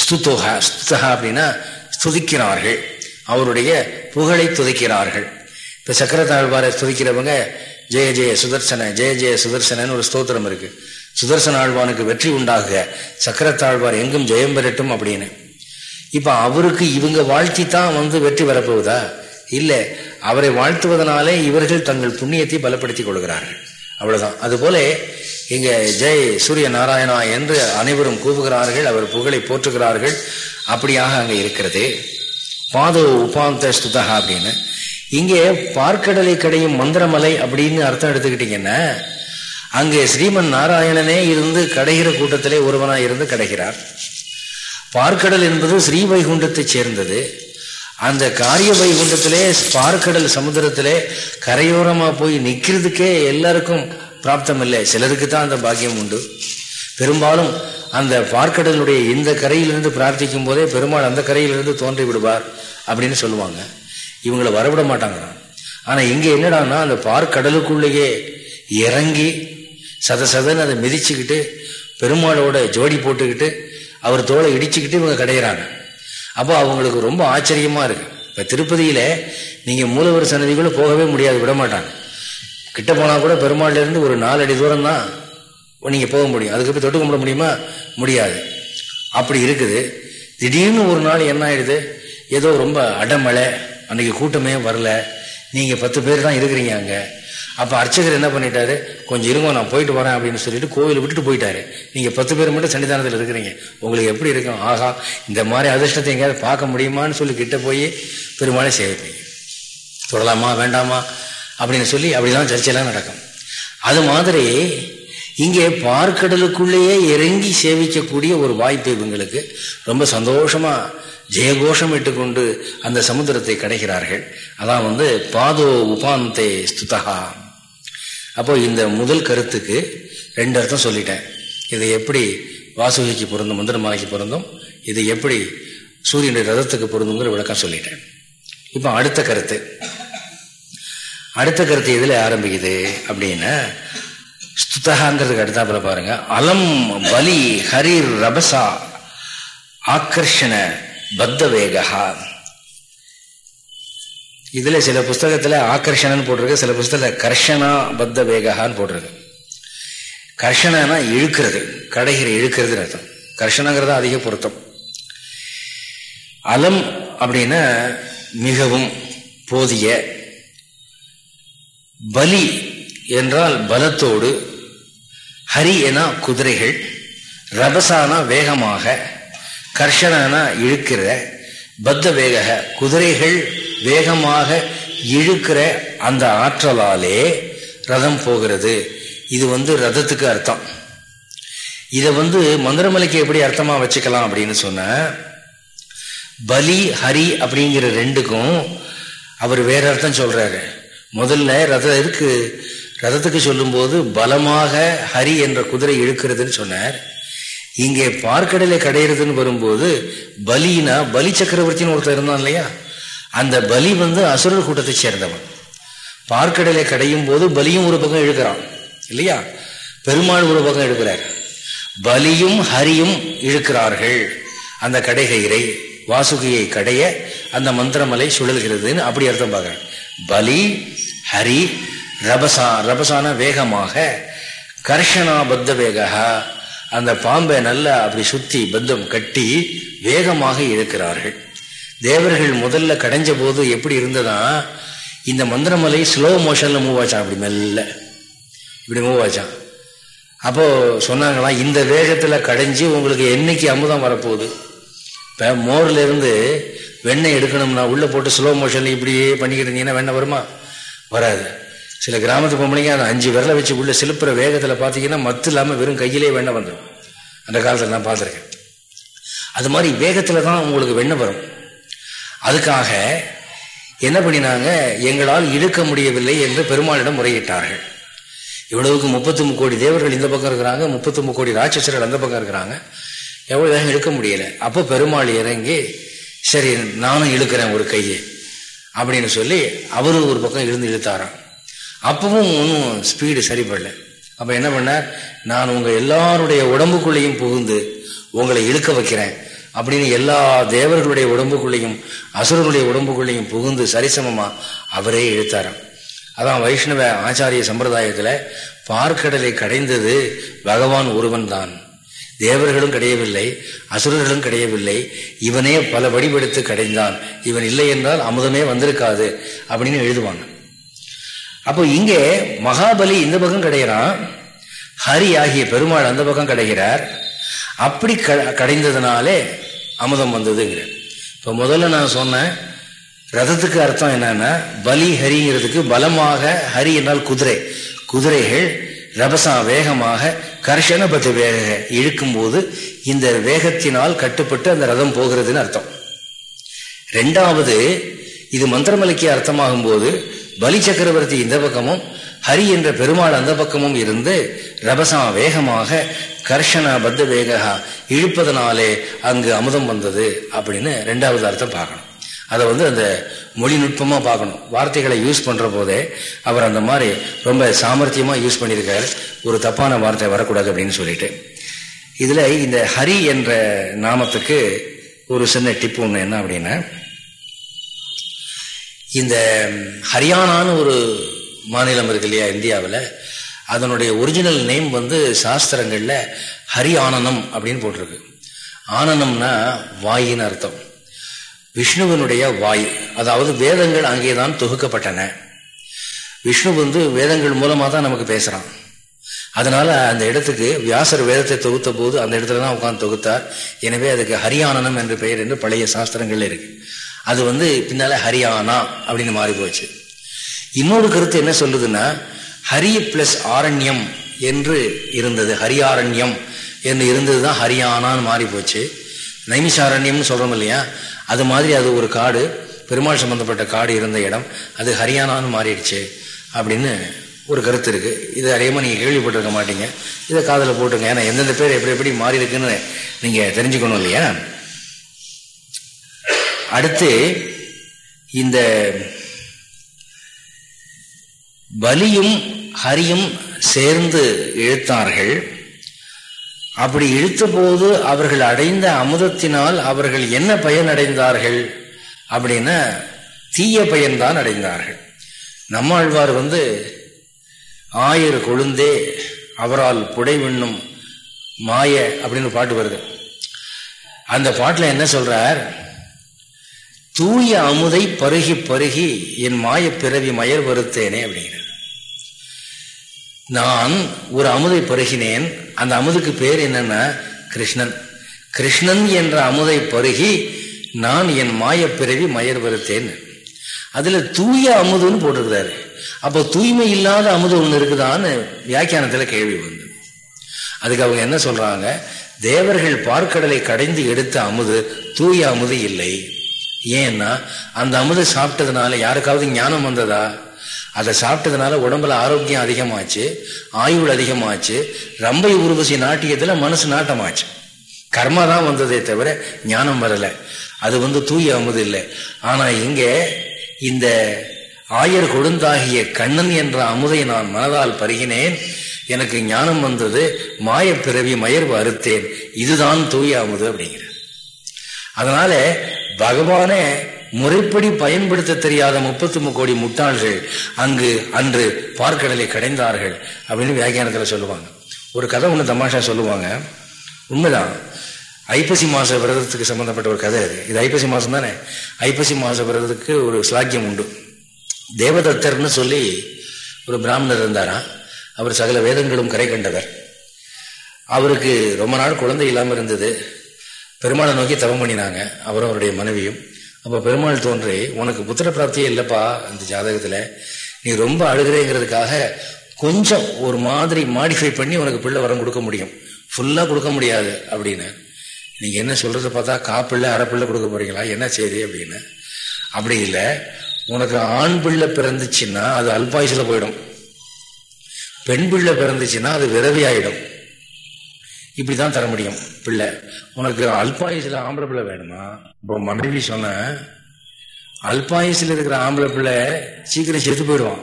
ஸ்துதோகா ஸ்துதா அப்படின்னா ஸ்துதிக்கிறார்கள் அவருடைய புகழை துதிக்கிறார்கள். இப்ப சக்கரத்தாழ்வாரை துதிக்கிறவங்க ஜெய ஜெய சுதர்சன ஜெய ஜெய சுதர்சனன்னு ஒரு ஸ்தோத்திரம் இருக்கு. சுதர்சன ஆழ்வானுக்கு வெற்றி உண்டாகுக சக்கரத்தாழ்வார் எங்கும் ஜெயம் பெறட்டும் அப்படின்னு. இப்ப அவருக்கு இவங்க வாழ்த்தி தான் வந்து வெற்றி வரப்போகுதா இல்லை அவரை வாழ்த்துவதனாலே இவர்கள் தங்கள் புண்ணியத்தை பலப்படுத்திக் கொள்கிறார்கள். அவ்வளவுதான். அதுபோல இங்க ஜெய் சூரிய நாராயணா என்று அனைவரும் கூவுகிறார்கள் அவர் புகழை போற்றுகிறார்கள். அப்படியாக அங்க இருக்கிறது. பாதோ உபாந்த ஸ்துதா அப்படின்னு. இங்கே பார்க்கடலை கடையும் மந்திரமலை அப்படின்னு அர்த்தம் எடுத்துக்கிட்டீங்கன்னா அங்கே ஸ்ரீமன் நாராயணனே இருந்து கடைகிற கூட்டத்திலே ஒருவனாய் இருந்து கடைகிறார். பார்க்கடல் என்பது ஸ்ரீவைகுண்டத்தை சேர்ந்தது. அந்த காரிய வைகுண்டத்திலே பார்க்கடல் சமுதிரத்திலே கரையோரமாக போய் நிற்கிறதுக்கே எல்லாருக்கும் பிராப்தம் இல்லை சிலருக்கு தான் அந்த பாக்கியம் உண்டு. பெரும்பாலும் அந்த பார்க்கடலுடைய இந்த கரையிலிருந்து பிரார்த்திக்கும் போதே பெருமாள் அந்த கரையிலிருந்து தோன்றி விடுவார் அப்படின்னு சொல்லுவாங்க. இவங்களை வரவிட மாட்டாங்க ஆனால் இங்கே என்னடான்னா அந்த பார்க்கடலுக்குள்ளேயே இறங்கி சத சதன்னு அதை மிதிச்சுக்கிட்டு பெருமாளோட ஜோடி போட்டுக்கிட்டு அவர் தோலை இடிச்சுக்கிட்டு இவங்க கிடையிறாங்க. அப்போ அவங்களுக்கு ரொம்ப ஆச்சரியமாக இருக்கு. இப்போ திருப்பதியில் நீங்கள் மூலவர் சன்னதிக்குள்ள போகவே முடியாது விட மாட்டாங்க. கிட்ட போனால் கூட பெருமாள்லேருந்து ஒரு நாலு அடி தூரம் தான் நீங்கள் போக முடியும். அதுக்கு போய் தொட்டு கும்பிட முடியுமா? முடியாது. அப்படி இருக்குது. திடீர்னு ஒரு நாள் என்ன ஆயிடுது? ஏதோ ரொம்ப அடமழை அன்னைக்கு கூட்டமே வரல. நீங்கள் பத்து பேர் தான் இருக்கிறீங்க அங்கே. அப்போ அர்ச்சகர் என்ன பண்ணிட்டாரு? கொஞ்சம் இருங்க நான் போயிட்டு வரேன் அப்படின்னு சொல்லிட்டு கோவில் விட்டுட்டு போயிட்டாரு. நீங்க பத்து பேர் மட்டும் சன்னிதானத்தில் இருக்கிறீங்க. உங்களுக்கு எப்படி இருக்கும் ஆகா இந்த மாதிரி அதிர்ஷ்டத்தை எங்கேயாவது பார்க்க முடியுமான்னு சொல்லி கிட்ட போய் பெருமாளை சேவிப்பீங்க. தொடலாமா வேண்டாமா? அப்படின்னு சொல்லி அப்படிதான் சர்ச்சையெல்லாம் நடக்கும். அது மாதிரி இங்கே பார்க்கடலுக்குள்ளேயே இறங்கி சேவிக்கக்கூடிய ஒரு வாய்ப்பு இவங்களுக்கு. ரொம்ப சந்தோஷமா ஜெயகோஷம் இட்டுக்கொண்டு அந்த சமுத்திரத்தை கிடைக்கிறார்கள் அதான் வந்து பாதோ உபாந்தே ஸ்துதகா அப்போ இந்த முதல் கருத்துக்கு ரெண்டு அர்த்தம் சொல்லிட்டேன். இதை எப்படி வாசுகிக்கு பொருந்தும் மந்திரமாலைக்கு பொருந்தும் இது எப்படி சூரியனுடைய ரதத்துக்கு பொருந்துங்கிற விளக்கம் சொல்லிட்டேன். இப்போ அடுத்த கருத்து. அடுத்த கருத்து எதில் ஆரம்பிக்குது அப்படின்னா ஸ்துதகாங்கிறதுக்கு அடுத்தாப்புல பாருங்க. அலம் பலி ஹரிர் ரபசா ஆக்கர்ஷண பத்த வேகா இதுல சில புஸ்தகத்துல ஆக்கர்ஷணன்னு போட்டிருக்கு சில புஸ்தகத்துல கர்ஷனா பத்த வேகான்னு போட்டிருக்கு. கர்ஷனா இழுக்கிறது கடைகிற இழுக்கிறது அர்த்தம். கர்ஷனங்கிறது அதிக பொருத்தம். அலம் அப்படின்னா மிகவும் போதிய பலி என்றால் பலத்தோடு ஹரி என குதிரைகள் ரபசானா வேகமாக கர்ஷனா இழுக்கிற பத்த வேக குதிரைகள் வேகமாக இழுக்கிற அந்த ஆற்றலாலே ரதம் போகிறது. இது வந்து ரதத்துக்கு அர்த்தம். இதை வந்து மந்திரமலைக்கு எப்படி அர்த்தமாக வச்சுக்கலாம் அப்படின்னு சொன்ன பலி ஹரி அப்படிங்கிற ரெண்டுக்கும் அவர் வேற அர்த்தம் சொல்றாரு. முதல்ல ரதம் இருக்கு. ரதத்துக்கு சொல்லும்போது பலமாக ஹரி என்ற குதிரை இழுக்கிறதுன்னு சொன்னார். இங்கே பார்க்கடலை கடையிறதுன்னு வரும்போது பலினா பலி சக்கரவர்த்தின்னு ஒருத்தர் இருந்தான் இல்லையா? அந்த பலி வந்து அசுரர் கூட்டத்தை சேர்ந்தவன். பார்க்கடலை கடையும் போது பலியும் ஒரு பக்கம் இழுக்கிறான் இல்லையா? பெருமாள் ஒரு பக்கம் இழுக்கிறார். பலியும் ஹரியும் இழுக்கிறார்கள். அந்த கடைகயிறை வாசுகியை கடைய அந்த மந்திரமலை சுழல்கிறதுன்னு அப்படி அர்த்தம் பார்க்கிறேன். பலி ஹரி ரபசா ரபசான வேகமாக கர்ஷனா பத்த வேகா அந்த பாம்பை நல்லா அப்படி சுத்தி பத்தம் கட்டி வேகமாக இழுக்கிறார்கள். தேவர்கள் முதல்ல கடைஞ்ச போது எப்படி இருந்ததா இந்த மந்திரமலை ஸ்லோ மோஷன்ல மூவ் ஆச்சான் அப்படி மெல்ல. இப்படி மூவ் ஆச்சான் அப்போ சொன்னாங்களா இந்த வேகத்துல கடைஞ்சி உங்களுக்கு என்னைக்கு அமுதம் வரப்போகுது? இப்ப மோர்ல இருந்து வெண்ணெய் எடுக்கணும்னா உள்ள போட்டு ஸ்லோ மோஷன்ல இப்படியே பண்ணிக்கிட்டு இருந்தீங்கன்னா வெண்ணெய் வருமா? வராது. சில கிராமத்து பொம்பளைங்க அந்த அஞ்சு விரலை வச்சு உள்ள சிலுப்புற வேகத்தில் பார்த்தீங்கன்னா மத்து இல்லாமல் வெறும் கையிலே வெண்ணெய் வந்துடும். அந்த காலத்தில் நான் பார்த்துருக்கேன். அது மாதிரி வேகத்தில் தான் உங்களுக்கு வெண்ணெய் வரும். அதுக்காக என்ன பண்ணினாங்க? எங்களால் இழுக்க முடியவில்லை என்று பெருமாளிடம் முறையிட்டார்கள். இவ்வளவுக்கு முப்பத்தி கோடி தேவர்கள் இந்த பக்கம் இருக்கிறாங்க முப்பத்தி கோடி ராட்சசர்கள் அந்த பக்கம் இருக்கிறாங்க. எவ்வளோ வேகம் இழுக்க முடியல. அப்போ பெருமாள் இறங்கி சரி நானும் இழுக்கிறேன் ஒரு கையை அப்படின்னு சொல்லி அவரும் ஒரு பக்கம் இருந்து இழுத்தாரான் அப்பவும் ஒன்றும் ஸ்பீடு சரிபடல அப்ப என்ன பண்ணார் நான் உங்க எல்லாருடைய உடம்புக்குள்ளேயும் புகுந்து உங்களை இழுக்க வைக்கிறேன். அப்படின்னு எல்லா தேவர்களுடைய உடம்புக்குள்ளேயும் அசுரர்களுடைய உடம்புக்குள்ளேயும் புகுந்து சரிசமமா அவரே இழுத்தாராம். அதான் வைஷ்ணவ ஆச்சாரிய சம்பிரதாயத்துல பார்க்கடலை கடைந்தது பகவான் ஒருவன் தான் தேவர்களும் கிடையவில்லை அசுரர்களும் கிடையவில்லை. இவனே பல வடிவெடுத்து கடைந்தான். இவன் இல்லை என்றால் அமுதமே வந்திருக்காது அப்படின்னு எழுதுவாங்க. அப்போ இங்கே மகாபலி இந்த பக்கம் கிடையிறான். ஹரி ஆகிய பெருமாள் அந்த பக்கம் கிடைக்கிறார் அப்படி கடைந்ததுனாலே அமுதம் வந்ததுங்கிற இப்போ முதல்ல நான் சொன்னேன் ரதத்துக்கு அர்த்தம் என்னன்னா பலி ஹரிங்கிறதுக்கு பலமாக ஹரி என்றால் குதிரை. குதிரைகள் ரபசா வேகமாக கர்ஷணபத்து வேக இழுக்கும் போது இந்த வேகத்தினால் கட்டுப்பட்டு அந்த ரதம் போகிறதுன்னு அர்த்தம். ரெண்டாவது இது மந்திரமலைக்கு அர்த்தமாகும் போது பலி சக்கரவர்த்தி இந்த பக்கமும் ஹரி என்ற பெருமாள் அந்த பக்கமும் இருந்து ரபசா வேகமாக கர்ஷனா பத்த வேகா இழுப்பதனாலே அங்கு அமுதம் வந்தது அப்படின்னு ரெண்டாவது அர்த்தம் பார்க்கணும். அதை வந்து அந்த மொழிநுட்பமாக பார்க்கணும். வார்த்தைகளை யூஸ் பண்ணுற போதே அவர் அந்த மாதிரி ரொம்ப சாமர்த்தியமாக யூஸ் பண்ணியிருக்கார். ஒரு தப்பான வார்த்தை வரக்கூடாது அப்படின்னு சொல்லிட்டு. இதில் இந்த ஹரி என்ற நாமத்துக்கு ஒரு சின்ன டிப் ஒன்று என்ன அப்படின்னா இந்த ஹரியானான்னு ஒரு மாநிலம் இருக்கு இல்லையா இந்தியாவில் அதனுடைய ஒரிஜினல் நேம் வந்து சாஸ்திரங்களில் ஹரி ஆனனம் அப்படின்னு போட்டிருக்கு. ஆனனம்னா வாயின்னு அர்த்தம். விஷ்ணுவனுடைய வாய் அதாவது வேதங்கள் அங்கே தான் தொகுக்கப்பட்டன. விஷ்ணு வந்து வேதங்கள் மூலமாக தான் நமக்கு பேசுகிறான் அதனால அந்த இடத்துக்கு வியாசர் வேதத்தை தொகுத்த போது அந்த இடத்துல தான் உட்காந்து தொகுத்தார். எனவே அதுக்கு ஹரியானனம் என்ற பெயர் என்று பழைய சாஸ்திரங்கள்ல இருக்கு. அது வந்து பின்னால ஹரியானா அப்படின்னு மாறி போச்சு. இன்னொரு கருத்து என்ன சொல்லுதுன்னா ஹரி பிளஸ் ஆரண்யம் என்று இருந்தது. ஹரியாரண்யம் என்று இருந்தது தான் ஹரியானான்னு மாறி போச்சு. நைமிஷாரண்யம்னு சொல்றோம் இல்லையா? அது மாதிரி அது ஒரு காடு பெருமாள் சம்பந்தப்பட்ட காடு இருந்த இடம். அது ஹரியானான்னு மாறிடுச்சு அப்படின்னு ஒரு கருத்து இருக்கு. இது அதிகமாக நீங்கள் கேள்விப்பட்டிருக்க மாட்டீங்க. இதை காதில் போட்டுங்க. ஏன்னா எந்தெந்த பேர் எப்படி எப்படி மாறி இருக்குன்னு நீங்கள் தெரிஞ்சுக்கணும் இல்லையா? அடுத்து இந்த பலியும் ஹரியும் சேர்ந்து இழுத்தார்கள். அப்படி இழுத்தபோது அவர்கள் அடைந்த அமுதத்தினால் அவர்கள் என்ன பயன் அடைந்தார்கள்? அப்படின்னா தீய பயன்தான் அடைந்தார்கள். நம்மாழ்வார் வந்து ஆயிர கொழுந்தே அவரால் புடைவிண்ணும் மாய அப்படின்னு பாட்டு வருது. அந்த பாட்டில் என்ன சொல்றார்? தூய அமுதை பருகி பருகி என் மாய பிறவி மயர் வருத்தேனே அப்படிங்கிறார். நான் ஒரு அமுதை பருகினேன். அந்த அமுதுக்கு பேர் என்னன்னா கிருஷ்ணன். கிருஷ்ணன் என்ற அமுதை பருகி நான் என் மாய பிறவி மயர் வருத்தேன். அதுல தூய அமுதுன்னு போட்டிருக்கிறாரு. அப்போ தூய்மை இல்லாத அமுது ஒன்று இருக்குதான்னு வியாக்கியானத்துல கேள்வி வந்து அதுக்கு அவங்க என்ன சொல்றாங்க? தேவர்கள் பார்க்கடலை கடைந்து எடுத்த அமுது தூய அமுது இல்லை. ஏன்னா அந்த அமுது சாப்பிட்டதுனால யாருக்காவது ஞானம் வந்ததா? அதை சாப்பிட்டதுனால உடம்புல ஆரோக்கியம் அதிகமாச்சு ஆயுள் அதிகமாச்சு ரம்பை உருவசி நாட்டியத்தில் மனசு நாட்டமாச்சு. கர்மா தான் வந்ததே தவிர ஞானம் வரலை. அது வந்து தூய அமுது இல்லை. ஆனால் இங்கே இந்த ஆயர் கொடுந்தாகிய கண்ணன் என்ற அமுதை நான் மனதால் பருகினேன். எனக்கு ஞானம் வந்தது மாய பிறவி மயர்வு அறுத்தேன். இதுதான் தூய அமுது அப்படிங்கிற அதனால பகவானே முறைப்படி பயன்படுத்த தெரியாத முப்பத்தி கோடி முட்டாள்கள் அங்கு அன்று பார்க்கடலை கடைந்தார்கள் அப்படின்னு வியாக்கியானத்தில் சொல்லுவாங்க. ஒரு கதை ஒன்று தமாஷா சொல்லுவாங்க. உண்மைதான். ஐப்பசி மாச விரதத்துக்கு சம்பந்தப்பட்ட ஒரு கதை இது இது ஐப்பசி மாசம் தானே? ஐப்பசி மாச விரதத்துக்கு ஒரு ஸ்லாக்கியம் உண்டு. தேவதத்தர்னு சொல்லி ஒரு பிராமணர் இருந்தாராம் அவர் சகல வேதங்களும் கரை கண்டவர். அவருக்கு ரொம்ப நாள் குழந்தை இல்லாமல் இருந்தது. பெருமாளை நோக்கி தவம் பண்ணினாங்க. அவரும் அவருடைய மனைவியும். அப்போ பெருமாள் தோன்றி உனக்கு புத்திர பிராப்தியே இல்லைப்பா அந்த ஜாதகத்தில். நீ ரொம்ப அழுகிறேங்கிறதுக்காக கொஞ்சம் ஒரு மாதிரி மாடிஃபை பண்ணி உனக்கு பிள்ளை வரம் கொடுக்க முடியும். ஃபுல்லாக கொடுக்க முடியாது அப்படின்னு. நீங்கள் என்ன சொல்கிறத பார்த்தா காப்பிள்ளை அரைப்பிள்ளை கொடுக்க போகிறீங்களா என்ன சரி அப்படின்னு. அப்படி இல்லை. உனக்கு ஆண் பிள்ளை பிறந்துச்சுன்னா அது அல்பாயுசில் போயிடும். பெண் பிள்ளை பிறந்துச்சுன்னா அது விரவி இப்படி தான் தர முடியும். பிள்ளை. உனக்கு அல்பாயுசில் ஆம்பளை பிள்ளை வேணுமா? இப்போ மனைவி சொன்ன அல்பாயுசில் இருக்கிற ஆம்பளை பிள்ளை சீக்கிரம் செத்து போயிடுவான்.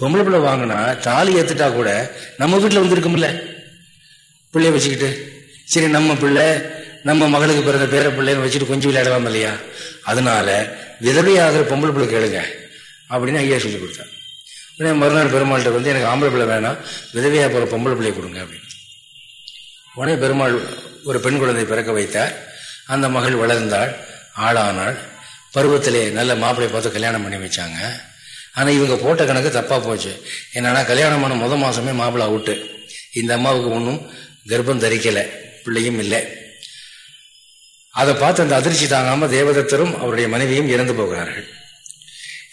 பொம்பளை பிள்ளை வாங்கினா தாலி ஏத்துட்டா கூட நம்ம வீட்டில் வந்துருக்கும்ல பிள்ளைய வச்சுக்கிட்டு சரி நம்ம பிள்ளை நம்ம மகளுக்கு பிறந்த பேர பிள்ளைன்னு வச்சுட்டு கொஞ்சம் விளையாடலாம் இல்லையா? அதனால விதவையாகிற பொம்பளை பிள்ளை கேளுங்க அப்படின்னு ஐயா சொல்லி கொடுத்தார். உடனே மறுநாள் பெருமாள்கிட்ட வந்து எனக்கு ஆம்பளை பிள்ளை வேணாம் விதவையாக போகிற பொம்பளை பிள்ளையை கொடுங்க அப்படின்னு. உடனே பெருமாள் ஒரு பெண் குழந்தை பிறக்க வைத்தார். அந்த மகள் வளர்ந்தாள் ஆளானாள். பருவத்திலே நல்ல மாப்பிள்ளையை பார்த்து கல்யாணம் பண்ணி வச்சாங்க. ஆனால் இவங்க போட்ட கணக்கு தப்பாக போச்சு. என்னன்னா கல்யாணம் பண்ண முத மாதமே மாப்பிள்ளை அவுட்டு. இந்த அம்மாவுக்கு ஒன்றும் கர்ப்பம் தரிக்கலை பிள்ளையும் இல்லை. அதை பார்த்து அந்த அதிர்ச்சி தாங்காமல் தேவதத்தரும் அவருடைய மனைவியும் இறந்து போகிறார்கள்.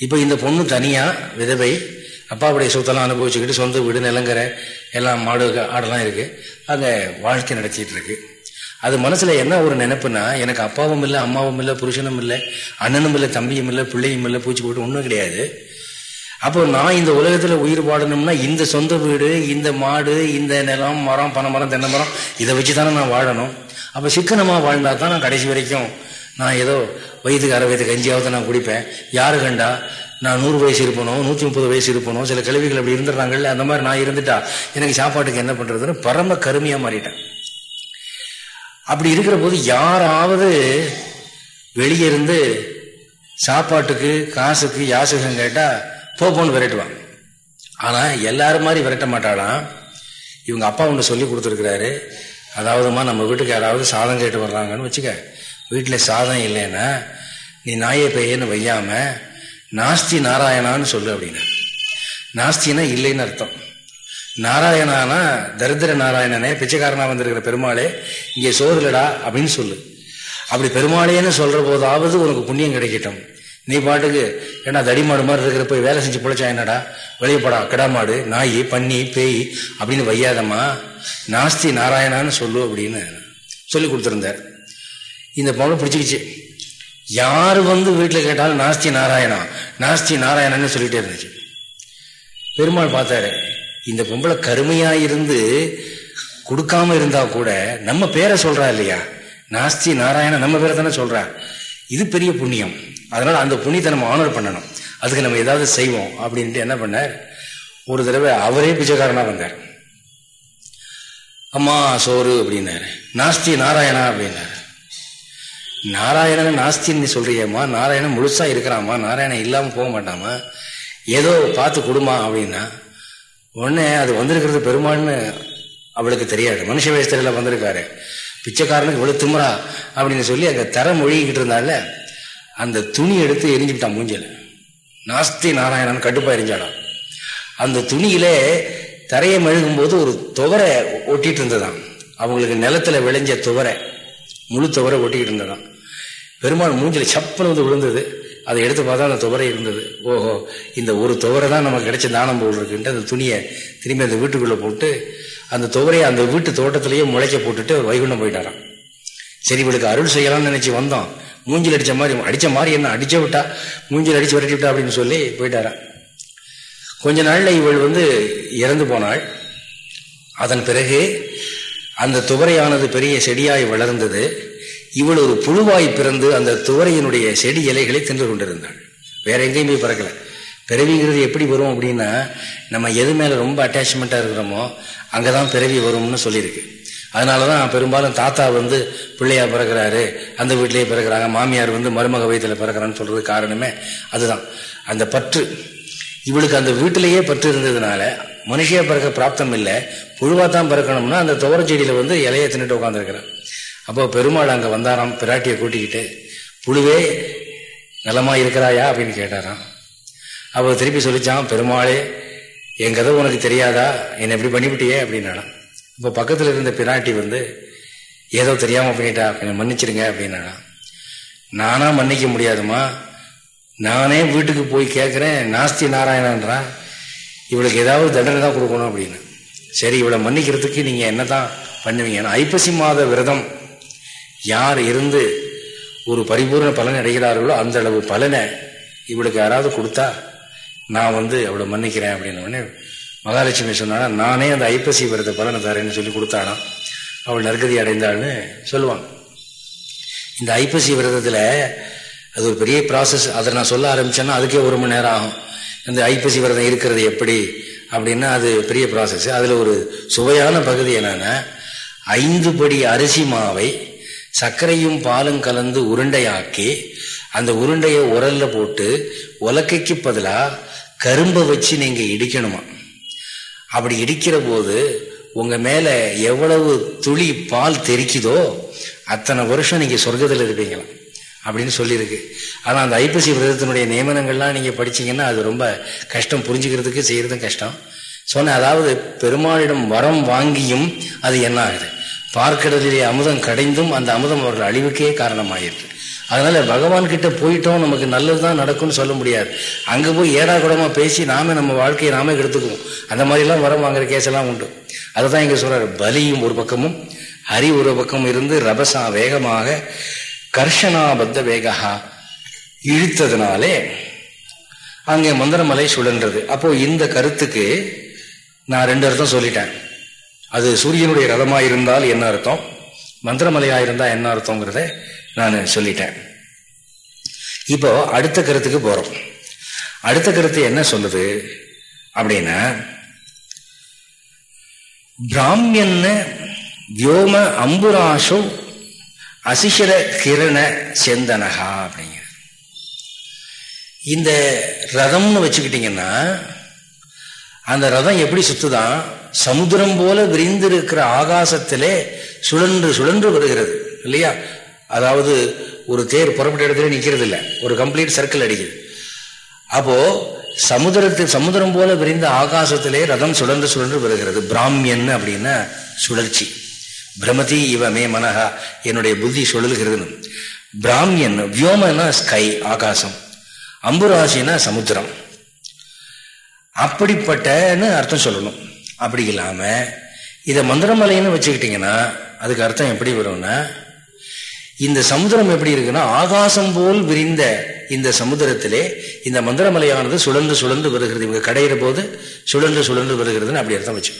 இப்போ இந்த பொண்ணு தனியாக விதவை அப்பாவுடைய சொத்தெல்லாம் அனுபவிச்சுக்கிட்டு சொந்த வீடு நிலங்கரை எல்லாம் மாடு ஆடெல்லாம் இருக்குது அங்கே வாழ்க்கை நடத்திட்டு இருக்கு. அது மனசில் என்ன ஒரு நினைப்புனா எனக்கு அப்பாவும் இல்லை அம்மாவும் இல்லை புருஷனும் இல்லை அண்ணனும் இல்லை தம்பியும் இல்லை பிள்ளையும் இல்லை பூச்சி போட்டு ஒன்றும் கிடையாது. அப்போ நான் இந்த உலகத்தில் உயிர் வாழணும்னா இந்த சொந்த வீடு இந்த மாடு இந்த நிலம் மரம் பனை மரம் தென்னை மரம் இதை வச்சு தானே நான் வாழணும். அப்போ சிக்கனமாக வாழ்ந்தா தான் நான் கடைசி வரைக்கும் நான் ஏதோ வயதுக்கு அரை வயது கஞ்சியாவது நான் குடிப்பேன். யாரு கண்டா? நான் நூறு வயசு இருப்பணும் நூற்றி முப்பது வயசு இருப்பணும் சில கல்விகள் அப்படி இருந்துடுறாங்கல்ல அந்த மாதிரி நான் இருந்துட்டா எனக்கு சாப்பாட்டுக்கு என்ன பண்ணுறதுன்னு பரம கருமையாக மாறிட்டேன். அப்படி இருக்கிற போது யாராவது வெளியே இருந்து சாப்பாட்டுக்கு காசுக்கு யாசகம் கேட்டால் போப்போன்னு விரட்டுவான் ஆனால் எல்லாரும் மாதிரி விரட்ட மாட்டாளாம். இவங்க அப்பா ஒன்று சொல்லி கொடுத்துருக்கிறாரு. அதாவதுமா நம்ம வீட்டுக்கு யாராவது சாதம் கேட்டு வர்றாங்கன்னு வச்சுக்க வீட்டில் சாதம் இல்லைன்னா நீ நாயை பெய்யன்னு வையாமல் நாஸ்தி நாராயணான்னு சொல்லு அப்படின்னு. நாஸ்தினா இல்லைன்னு அர்த்தம். நாராயணானா தரித்திர நாராயணனே பிச்சைக்காரனா வந்திருக்கிற பெருமாளே இங்கே சோதலடா அப்படின்னு சொல்லு. அப்படி பெருமாளேன்னு சொல்ற போதாவது உனக்கு புண்ணியம் கிடைக்கட்டும். நீ பாட்டுக்கு ஏன்னா தடிமாடு மாதிரி இருக்கிற போய் வேலை செஞ்சு பிழைச்சா என்னடா? வழியப்படா போடா கிடாமாடு நாய் பன்னி பேய் அப்படின்னு வையாதம்மா. நாஸ்தி நாராயணான்னு சொல்லு அப்படின்னு சொல்லி கொடுத்துருந்தார். இந்த பொண்ணு பிடிச்சிக்கிச்சு. யார் வந்து வீட்டில் கேட்டாலும் நாஸ்தி நாராயணா நாஸ்தி நாராயணன்னு சொல்லிட்டே இருந்துச்சு. பெருமாள் பார்த்தாரு இந்த பொம்பளை கருமையா இருந்து கொடுக்காம இருந்தா கூட நம்ம பேரை சொல்றா இல்லையா? நாஸ்தி நாராயணன் நம்ம பேரை தானே சொல்றா. இது பெரிய புண்ணியம். அதனால அந்த புண்ணியத்தை நம்ம ஆனர் பண்ணணும். அதுக்கு நம்ம ஏதாவது செய்வோம் அப்படின்ட்டு என்ன பண்ணார்? ஒரு தடவை அவரே பிச்சைக்காரனா வந்தார். அம்மா சோறு அப்படின்னாரு. நாஸ்தி நாராயணா அப்படின்னாரு. நாராயணன் நாஸ்தின்னு சொல்றியம்மா நாராயணன் முழுசா இருக்கிறாமா நாராயணன் இல்லாம போக மாட்டாமா ஏதோ பார்த்து கொடுமா அப்படின்னா உடனே அது வந்திருக்கிறது பெருமாள்னு அவளுக்கு தெரியாது. மனுஷ வயசுல வந்திருக்காரு. பிச்சைக்காரனுக்கு இவ்வளவு திமுறா அப்படின்னு சொல்லி அங்க தர மொழிகிட்டு இருந்தால அந்த துணி எடுத்து எரிஞ்சுக்கிட்டான் மூஞ்சல். நாஸ்தி நாராயணன் கட்டுப்பா எரிஞ்சாடான் அந்த துணியிலே தரையை மெழுகும் போது ஒரு துவரை ஒட்டிட்டு இருந்ததாம். அவங்களுக்கு நிலத்துல விளைஞ்ச துவரை முழு துவரை ஒட்டிக்கிட்டு இருந்ததான் பெருமாள் மூஞ்சில் சப்பன் வந்து விழுந்தது. அதை எடுத்து பார்த்தா அந்த துவரை இருந்தது. ஓஹோ இந்த ஒரு துவரை தான் நமக்கு கிடைச்ச தானம் போல் இருக்குன்ட்டு அந்த துணியை திரும்பி அந்த வீட்டுக்குள்ளே போட்டு அந்த துவரையை அந்த வீட்டு தோட்டத்திலேயே முளைக்க போட்டுட்டு அவர் வைகுண்டம் போயிட்டாராம். சரி இவளுக்கு அருள் செய்யலாம்னு நினச்சி வந்தோம். மூஞ்சில் அடித்த மாதிரி அடித்த மாதிரி என்ன அடிச்ச விட்டா மூஞ்சில் அடித்து விரட்டி விட்டா அப்படின்னு சொல்லி போயிட்டாரான் கொஞ்ச நாளில் இவள் வந்து இறந்து போனாள். அதன் பிறகு அந்த துவரையானது பெரிய செடியாய் வளர்ந்தது. இவள் ஒரு புழுவாய் பிறந்து அந்த துவரையினுடைய செடி இலைகளை தின்று கொண்டிருந்தாள். வேற எங்கேயுமே பிறக்கல. பிறவிங்கிறது எப்படி வரும் அப்படின்னா நம்ம எது மேல ரொம்ப அட்டாச்மெண்ட்டாக இருக்கிறோமோ அங்கதான் பிறவி வரும்னு சொல்லியிருக்கு. அதனாலதான் பெரும்பாலும் தாத்தா வந்து பிள்ளையா பிறக்கிறாரு அந்த வீட்டிலேயே பிறக்கிறாங்க மாமியார் வந்து மருமக வயதில் பிறக்கிறான்னு சொல்றது காரணமே அதுதான். அந்த பற்று இவளுக்கு அந்த வீட்டிலேயே பற்று இருந்ததுனால மனுஷியா பிறக்க பிராப்தம் இல்லை புழுவா தான் பிறக்கணும்னா அந்த துவர செடியில வந்து இலையை தின்னுட்டு உட்காந்துருக்கிறான் அப்போ பெருமாள் அங்கே வந்தாராம் பிராட்டியை கூட்டிக்கிட்டு புழுவே நலமா இருக்கிறாயா? அப்படின்னு கேட்டாராம். அப்போ திருப்பி சொல்லிச்சான் பெருமாளே என் கதை உனக்கு தெரியாதா? என்னை எப்படி பண்ணிவிட்டியே? அப்படின்னாலாம் இப்போ பக்கத்தில் இருந்த பிராட்டி வந்து ஏதோ தெரியாமல் பண்ணிட்டா கொஞ்சம் மன்னிச்சிருங்க அப்படின்னாலாம் நானா மன்னிக்க முடியாதுமா நானே வீட்டுக்கு போய் கேட்குறேன் நாஸ்தி நாராயணன்றா. இவளுக்கு ஏதாவது தண்டனை தான் கொடுக்கணும் அப்படின்னு சரி இவளை மன்னிக்கிறதுக்கு நீங்கள் என்ன தான் பண்ணுவீங்கன்னா ஐப்பசி மாத விரதம் யார் இருந்து ஒரு பரிபூர்ண பலன் அடைகிறார்களோ அந்த அளவு பலனை இவளுக்கு யாராவது கொடுத்தா நான் வந்து அவளை மன்னிக்கிறேன் அப்படின்னு மகாலட்சுமி சொன்னானா நானே அந்த ஐப்பசி விரத பலனை தரேன்னு சொல்லி கொடுத்தானா? அவள் நற்கதி அடைந்தாள்னு சொல்லுவாங்க. இந்த ஐப்பசி விரதத்தில் அது ஒரு பெரிய ப்ராசஸ் அதை நான் சொல்ல ஆரம்பித்தேன்னா அதுக்கே ஒரு மணி நேரம் ஆகும். இந்த ஐப்பசி விரதம் இருக்கிறது எப்படி அப்படின்னா அது பெரிய ப்ராசஸ் அதில் ஒரு சுவையான பகுதி என்னென்னா ஐந்து படி அரிசி மாவை சர்க்கரையும் பாலும் கலந்து உருண்டையாக்கி அந்த உருண்டையை உரல்ல போட்டு உலக்கைக்கு பதிலாக கரும்பை வச்சு நீங்கள் இடிக்கணுமா? அப்படி இடிக்கிற போது உங்கள் மேலே எவ்வளவு துளி பால் தெரிக்குதோ அத்தனை வருஷம் நீங்கள் சொர்க்கத்தில் இருப்பீங்களா? அப்படின்னு சொல்லியிருக்கு. ஆனால் அந்த ஐப்பசி விரதத்தினுடைய நியமனங்கள்லாம் நீங்கள் படிச்சீங்கன்னா அது ரொம்ப கஷ்டம். புரிஞ்சுக்கிறதுக்கு செய்கிறதும் கஷ்டம். சொன்ன அதாவது பெருமாளிடம் வரம் வாங்கியும் அது என்ன ஆகுது பார்க்கிறதிலே அமுதம் கடைந்தும் அந்த அமுதம் அவர்கள் அழிவுக்கே காரணமாயிருக்கு அதனால பகவான் கிட்ட போயிட்டோம் நமக்கு நல்லதுதான் நடக்கும்னு சொல்ல முடியாது. அங்க போய் ஏடா கூடமா பேசி நாம நம்ம வாழ்க்கையை நாமே கெடுத்துக்குவோம். அந்த மாதிரிலாம் வரம் வாங்குற கேஸ் எல்லாம் உண்டு. அதை தான் இங்க சொல்றாரு. பலியும் ஒரு பக்கமும் ஹரி ஒரு பக்கம் இருந்து ரபசா வேகமாக கர்ஷனாபத்த வேகா இழுத்ததுனாலே அங்கே மந்திரமலை சுழன்றது. அப்போ இந்த கருத்துக்கு நான் ரெண்டு அர்த்தம் சொல்லிட்டேன். அது சூரியனுடைய ரதமாக இருந்தால் என்ன அர்த்தம்? மந்திரமலையாக இருந்தால் என்ன அர்த்தங்கிறத நான் சொல்லிட்டேன். இப்போ அடுத்த கருத்துக்கு போகிறோம் அடுத்த கருத்து என்ன சொல்லுது? அப்படின்னா பிராமியன்னு வியோம அம்புராசோ அசிஷர கிரண செந்தனகா அப்படிங்கிற இந்த ரதம்னு வச்சுக்கிட்டீங்கன்னா அந்த ரதம் எப்படி சுத்துதான்? சமுத்திரம் போல விரிந்திருக்கிற ஆகாசத்திலே சுழன்று சுழன்று வருகிறது இல்லையா? அதாவது ஒரு தேர் புறப்பட்ட இடத்துல நிற்கிறது இல்லை ஒரு கம்ப்ளீட் சர்க்கிள் அடிக்குது. அப்போ சமுதிரத்து சமுதிரம் போல விரிந்த ஆகாசத்திலே ரதம் சுழன்று சுழன்று வருகிறது. பிராமியன் அப்படின்னா சுழற்சி. பிரமதி இவ மே மனஹா என்னுடைய புத்தி சுழல்கிறதுன்னு. பிராமியன் வியோமனா ஸ்கை ஆகாசம். அம்புராசினா சமுத்திரம் அப்படிப்பட்டன்னு அர்த்தம் சொல்லணும். அப்படி இல்லாமல் இதை மந்திரமலைன்னு வச்சுக்கிட்டீங்கன்னா அதுக்கு அர்த்தம் எப்படி வரும்னா இந்த சமுதிரம் எப்படி இருக்குன்னா ஆகாசம் போல் விரிந்த இந்த சமுதிரத்திலே இந்த மந்திரமலையானது சுழன்று சுழன்று வருகிறது. இவங்க கடையிற போது சுழன்று சுழன்று வருகிறதுன்னு அப்படி அர்த்தம் வச்சு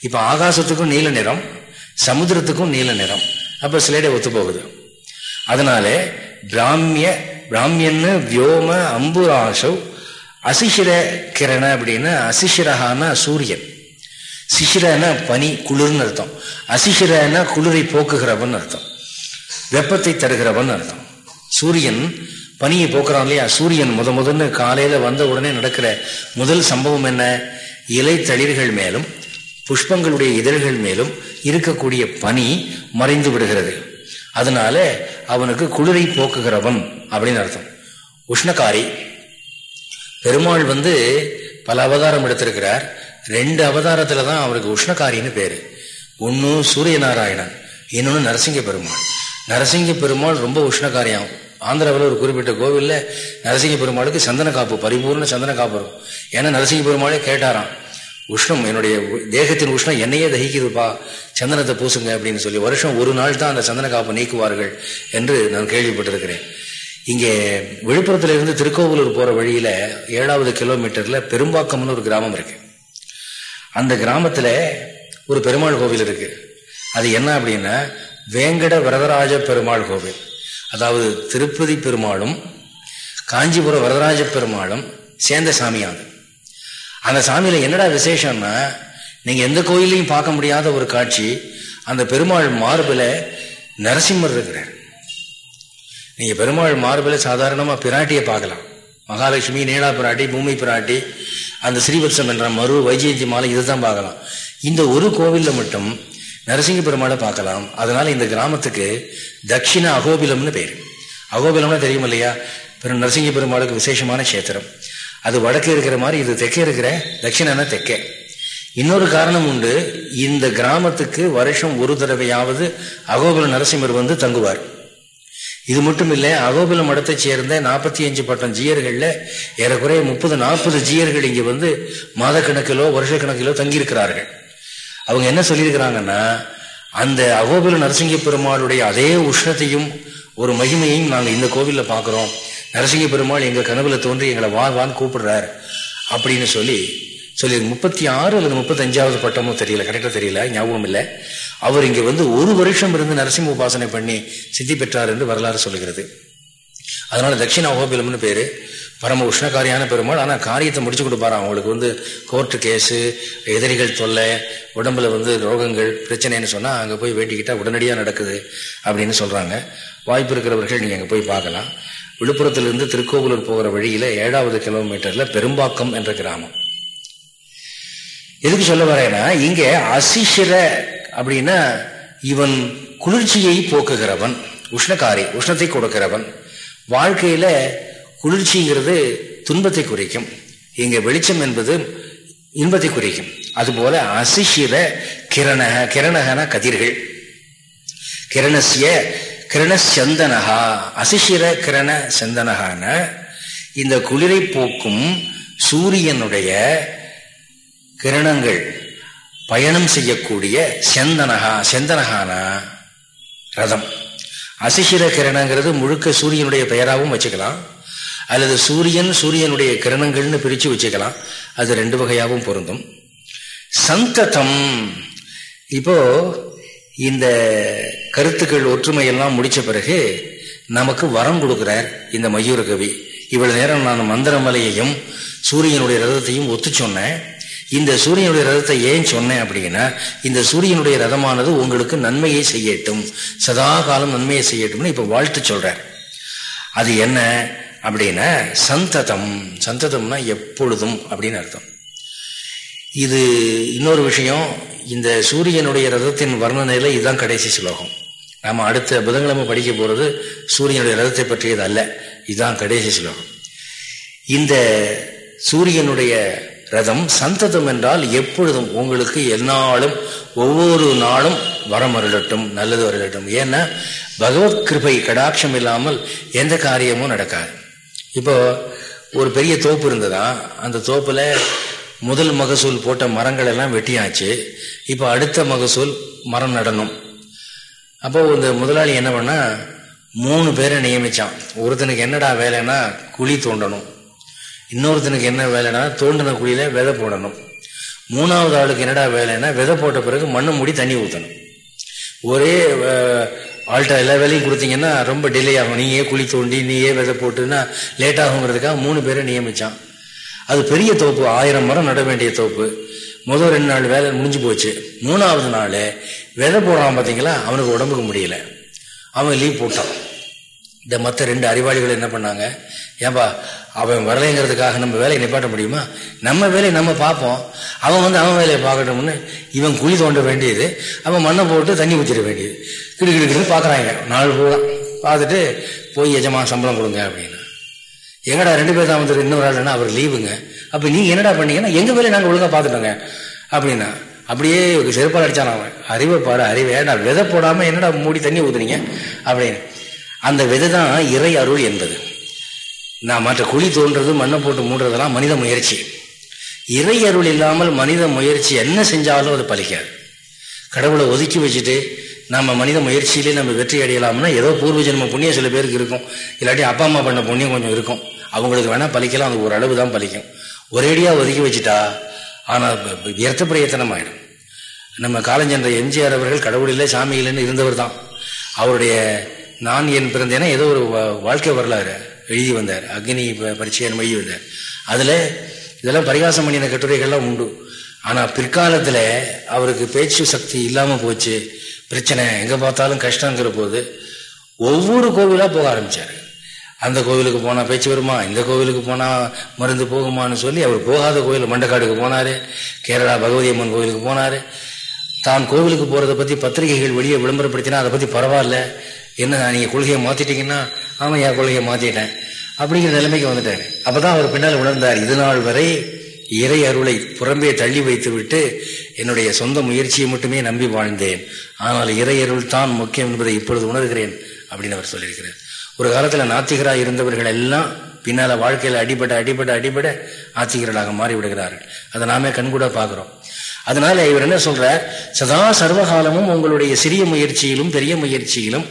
இப்போ ஆகாசத்துக்கும் நீல நிறம் சமுதிரத்துக்கும் நீல நிறம். அப்போ சிலேடை ஒத்து போகுது. அதனால பிராமிய பிராமியன்னு வியோம அம்புராசவ் அசிஷிர கிரண அப்படின்னா அசிஷிரகான சூரியன். சிசிரனா பனி குளிர்னு அர்த்தம். அசிஷிரன குளிரை போக்குகிறவன் அர்த்தம். வெப்பத்தை தருகிறவன் அர்த்தம். சூரியன் பனியை போக்குறான் இல்லையா? சூரியன் முத முதன்னு காலையில வந்த உடனே நடக்கிற முதல் சம்பவம் என்ன? இலை தளிர்கள் மேலும் புஷ்பங்களுடைய இதழ்கள் மேலும் இருக்கக்கூடிய பனி மறைந்து விடுகிறது. அதனால அவனுக்கு குளிரை போக்குகிறவன் அப்படின்னு அர்த்தம். உஷ்ணகாரி பெருமாள் வந்து பல அவதாரம் எடுத்திருக்கிறார். ரெண்டு அவதாரத்துல தான் அவருக்கு உஷ்ணகாரின்னு பேரு. ஒன்று சூரிய நாராயணன் இன்னொன்னு நரசிங்க பெருமாள் நரசிங்க பெருமாள் ரொம்ப உஷ்ணகாரியம். ஆந்திராவில் ஒரு குறிப்பிட்ட கோவிலில் நரசிங்க பெருமாளுக்கு சந்தன காப்பு பரிபூர்ண சந்தன காப்பு இருக்கும். ஏன்னா நரசிங்க பெருமாளே கேட்டாராம் உஷ்ணம் என்னுடைய தேகத்தின் உஷ்ணம் என்னையே தகிக்குதுப்பா சந்தனத்தை பூசுங்க அப்படின்னு சொல்லி. வருஷம் ஒரு நாள் தான் அந்த சந்தன காப்பு நீக்குவார்கள் என்று நான் கேள்விப்பட்டிருக்கிறேன். இங்கே விழுப்புரத்துல இருந்து திருக்கோவிலூர் போற வழியில ஏழாவது கிலோமீட்டர்ல பெரும்பாக்கம்னு ஒரு கிராமம் இருக்கு. அந்த கிராமத்துல ஒரு பெருமாள் கோவில் இருக்கு. அது என்ன அப்படின்னா வேங்கட வரதராஜ பெருமாள் கோவில். அதாவது திருப்பதி பெருமாளும் காஞ்சிபுரம் வரதராஜ பெருமாளும் சேர்ந்த சாமியாகும் அந்த சாமியில் என்னடா விசேஷம்னா நீங்கள் எந்த கோயிலையும் பார்க்க முடியாத ஒரு காட்சி அந்த பெருமாள் மார்பில் நரசிம்மர் இருக்கிறார். நீங்கள் பெருமாள் மார்பில் சாதாரணமாக பிராட்டியை பார்க்கலாம். மகாலட்சுமி நீலா பிராட்டி பூமி பிராட்டி அந்த ஸ்ரீவத்சம் என்ற மறு வைஜெயந்தி மாலை இதுதான் பார்க்கலாம். இந்த ஒரு கோவிலில் மட்டும் நரசிங்க பெருமாளை பார்க்கலாம். அதனால இந்த கிராமத்துக்கு தட்சிண அகோபிலம்னு பேர். அகோபிலம்னா தெரியும் இல்லையா? பெரும் நரசிங்க பெருமாளுக்கு விசேஷமான கஷேத்திரம். அது வடக்கே இருக்கிற மாதிரி இது தெற்கே இருக்கிற தட்சிணனா தெற்கே. இன்னொரு காரணம் உண்டு இந்த கிராமத்துக்கு வருஷம் ஒரு தடவையாவது அகோபில நரசிம்மர் வந்து தங்குவார். இது மட்டும் இல்லை அகோபில மடத்தை சேர்ந்த நாற்பத்தி அஞ்சு பட்டம் ஜீயர்களில் ஏறக்குறைய முப்பது நாற்பது ஜீயர்கள் இங்கே வந்து மாதக்கணக்கிலோ வருஷக்கணக்கிலோ தங்கியிருக்கிறார்கள். அவங்க என்ன சொல்லியிருக்கிறாங்கன்னா அந்த அகோபில நரசிங்க பெருமாளுடைய அதே உஷ்ணத்தையும் ஒரு மகிமையும் நாங்கள் இந்த கோவிலில் பார்க்குறோம். நரசிங்க பெருமாள் எங்கள் கனவுல தோன்றி எங்களை வா வான்னு கூப்பிடுறார். அப்படின்னு சொல்லி சொல்லி முப்பத்தி ஆறு அல்லது முப்பத்தஞ்சாவது பட்டமோ தெரியல கரெக்டாக தெரியல ஞாபகம் இல்லை. அவர் இங்கே வந்து ஒரு வருஷம் இருந்து நரசிம்ம உபாசனை பண்ணி சித்தி பெற்றார் என்று வரலாறு சொல்லுகிறது. அதனால தட்சிண அகோபிலம்னு பேரு. பரம உஷ்ணகாரியான பெருமாள் ஆனால் காரியத்தை முடிச்சு கொடுப்பாரு அவங்களுக்கு வந்து கோர்ட்டு கேஸு எதிரிகள் தொல்லை உடம்புல வந்து ரோகங்கள் பிரச்சனைன்னு சொன்னால் அங்கே போய் வேண்டிக்கிட்டா உடனடியாக நடக்குது அப்படின்னு சொல்கிறாங்க வாய்ப்பு இருக்கிறவர்கள் நீங்கள் அங்கே போய் பார்க்கலாம். விழுப்புரத்திலிருந்து திருக்கோவிலூர் போகிற வழியில் ஏழாவது கிலோமீட்டரில் பெரும்பாக்கம் என்ற கிராமம். எதுக்கு சொல்ல வரேன்னா இங்கே அசிஷிர அப்படின்னா இவன் குளிர்ச்சியை போக்குகிறவன் உஷ்ணகாரி உஷ்ணத்தை கொடுக்கிறவன். வாழ்க்கையில குளிர்ச்சிங்கிறது துன்பத்தை குறிக்கும். இங்க வெளிச்சம் என்பது இன்பத்தை குறிக்கும். அதுபோல அசிஷிர கிரணக கிரணகன கதிர்கள். கிரணசிய கிரண சந்தனகா அசிஷிர கிரண சந்தனகான இந்த குளிரை போக்கும் சூரியனுடைய கிரணங்கள் பயணம் செய்யக்கூடிய செந்தனகா செந்தனகான ரதம். அசிஷிர கிரணங்கிறது முழுக்க சூரியனுடைய பெயராகவும் வச்சுக்கலாம். அல்லது சூரியன் சூரியனுடைய கிரணங்கள்னு பிரித்து வச்சுக்கலாம். அது ரெண்டு வகையாகவும் பொருந்தும். சந்ததம். இப்போ இந்த கருத்துக்கள் ஒற்றுமையெல்லாம் முடித்த பிறகு நமக்கு வரம் கொடுக்கிறார் இந்த மயூர கவி இவ்வளவு நேரம் நான் மந்திரமலையையும் சூரியனுடைய ரதத்தையும் ஒத்து சொன்னேன். இந்த சூரியனுடைய ரதத்தை ஏன் சொன்னேன் அப்படின்னா இந்த சூரியனுடைய ரதமானது உங்களுக்கு நன்மையை செய்யட்டும். சதா காலம் நன்மையை செய்யட்டும்னு இப்போ வாழ்த்து சொல்றார். அது என்ன அப்படின்னா சந்ததம். சந்ததம்னா எப்பொழுதும் அப்படின்னு அர்த்தம். இது இன்னொரு விஷயம் இந்த சூரியனுடைய ரதத்தின் வர்ணனையில் இதுதான் கடைசி ஸ்லோகம். நாம் அடுத்த புதன்கிழமை படிக்க போகிறது சூரியனுடைய ரதத்தை பற்றியது அல்ல. இதுதான் கடைசி ஸ்லோகம். இந்த சூரியனுடைய ரதம் சந்ததம் என்றால் எப்பொழுதும் உங்களுக்கு எந்நாளும் ஒவ்வொரு நாளும் வரம் வருடட்டும் நல்லது வருடட்டும் ஏன்னா பகவத் கிருபை கடாட்சம் இல்லாமல் எந்த காரியமும் நடக்காது. இப்போ ஒரு பெரிய தோப்பு இருந்ததா? அந்த தோப்பில் முதல் மகசூல் போட்ட மரங்கள் எல்லாம் வெட்டியாச்சு. இப்போ அடுத்த மகசூல் மரம் நடணும். அப்போ இந்த முதலாளி என்ன பண்ணால் மூணு பேரை நியமிச்சான். ஒருத்தனுக்கு என்னடா வேலைன்னா குழி தோண்டணும். இன்னொருத்தனுக்கு என்ன வேலைன்னா தோண்டின குழியில விதை போடணும். மூணாவது ஆளுக்கு என்னடா வேலைன்னா விதை போட்ட பிறகு மண்ணு மூடி தண்ணி ஊற்றணும் ஒரே ஆள்கிட்ட எல்லா வேலையும் கொடுத்தீங்கன்னா ரொம்ப டிலே ஆகும். நீயே குழி தோண்டி நீயே விதை போட்டுன்னா லேட் ஆகுங்கிறதுக்காக மூணு பேரை நியமித்தான் அது பெரிய தோப்பு ஆயிரம் மரம் நட வேண்டிய தோப்பு. முதல் ரெண்டு நாள் வேலை முடிஞ்சு போச்சு. மூணாவது நாள் விதை போடுறான் பார்த்தீங்களா அவனுக்கு உடம்புக்கு முடியல. அவன் லீவ் போட்டான். இந்த மற்ற ரெண்டு அறிவாளிகள் என்ன பண்ணாங்க? ஏன்பா அவன் வரலைங்கிறதுக்காக நம்ம வேலையை நிப்பாட்ட முடியுமா? நம்ம வேலையை நம்ம பார்ப்போம். அவன் வந்து அவன் வேலையை பார்க்கட்டும்னு இவன் குழி தோண்ட வேண்டியது அவன் மண்ணை போட்டு தண்ணி ஊற்றிட வேண்டியது. கிடு கிடுக்கிட்டு பார்க்குறாங்க. நாலு பூரா பார்த்துட்டு போய் எஜமா சம்பளம் கொடுங்க அப்படின்னு. எங்கடா ரெண்டு பேர் தான் வந்து இன்னொரு ஆளுன்னா அவர் லீவுங்க. அப்போ நீங்கள் என்னடா பண்ணீங்கன்னா எங்கள் வேலையை நாங்கள் ஒழுங்காக பார்த்துட்டோங்க. அப்படின்னா அப்படியே செருப்பால் அடித்தான் அவன். அறிவை பாரு அறிவை. நான் விதை போடாமல் என்னடா மூடி தண்ணி ஊற்றுனீங்க அப்படின்னு. அந்த விதை தான் இறை அருள் என்பது. நான் மற்ற குழி தோன்றது மண்ணை போட்டு மூடுறதெல்லாம் மனித முயற்சி. இறை அருள் இல்லாமல் மனித முயற்சி என்ன செஞ்சாலும் அது பலிக்காது. கடவுளை ஒதுக்கி வச்சுட்டு நம்ம மனித முயற்சியிலே நம்ம வெற்றி அடையலாம்னா ஏதோ பூர்வ ஜென்ம புண்ணியம் சில பேருக்கு இருக்கும். இல்லாட்டி அப்பா அம்மா பண்ண புண்ணியம் கொஞ்சம் இருக்கும். அவங்களுக்கு வேணால் பலிக்கலாம் அது ஓரளவு தான் பலிக்கும். ஒரேடியாக ஒதுக்கி வச்சுட்டா ஆனால் வியர்த்த பிரயத்தனம் ஆகிடும் நம்ம காலஞ்சென்ற எம்ஜிஆர் அவர்கள் கடவுள் இல்லை சாமி இல்லைன்னு இருந்தவர் தான். அவருடைய நான் என் பிறந்தேன்னா ஏதோ ஒரு வாழ்க்கை வரலாறு. எழுதி வந்தார். அக்னி பரிச்சயம் எழுதி வந்தார். அதில் இதெல்லாம் பரிகாசம் பண்ணின கட்டுரைகள்லாம் உண்டு. ஆனால் பிற்காலத்தில் அவருக்கு பேச்சு சக்தி இல்லாமல் போச்சு. பிரச்சனை எங்கே பார்த்தாலும் கஷ்டங்கிற போது ஒவ்வொரு கோவிலாக போக ஆரம்பித்தார் அந்த கோவிலுக்கு போனால் பேச்சு வருமா? இந்த கோவிலுக்கு போனால் மருந்து போகுமான்னு சொல்லி அவர் போகாத கோவில் மண்டக்காடுக்கு போனார். கேரளா பகவதி அம்மன் கோவிலுக்கு போனார். தான் கோவிலுக்கு போகிறத பற்றி பத்திரிகைகள் வெளியே விளம்பரப்படுத்தினா அதை பற்றி பரவாயில்ல. என்ன நீங்கள் கொள்கையை மாற்றிட்டீங்கன்னா ஆமாம் என் கொள்கையை மாற்றிட்டேன் அப்படிங்கிற நிலைமைக்கு வந்துட்டாங்க அப்போ தான் அவர் பின்னால் உணர்ந்தார் இது நாள் வரை இறை அருளை புறம்பே தள்ளி வைத்து விட்டு என்னுடைய சொந்த முயற்சியை மட்டுமே நம்பி வாழ்ந்தேன். ஆனால் இறை அருள் தான் முக்கியம் என்பதை இப்பொழுது உணர்கிறேன் அப்படின்னு அவர் சொல்லியிருக்கிறார். ஒரு காலத்தில் நாத்திகராக இருந்தவர்கள் எல்லாம் பின்னால் வாழ்க்கையில் அடிபட அடிபட அடிபட ஆத்திகர்களாக மாறிவிடுகிறார்கள். அதை நாமே கண்கூட பார்க்குறோம். அதனால இவர் என்ன சொல்றார்? சதா சர்வகாலமும் உங்களுடைய சிறிய முயற்சியிலும் பெரிய முயற்சியிலும்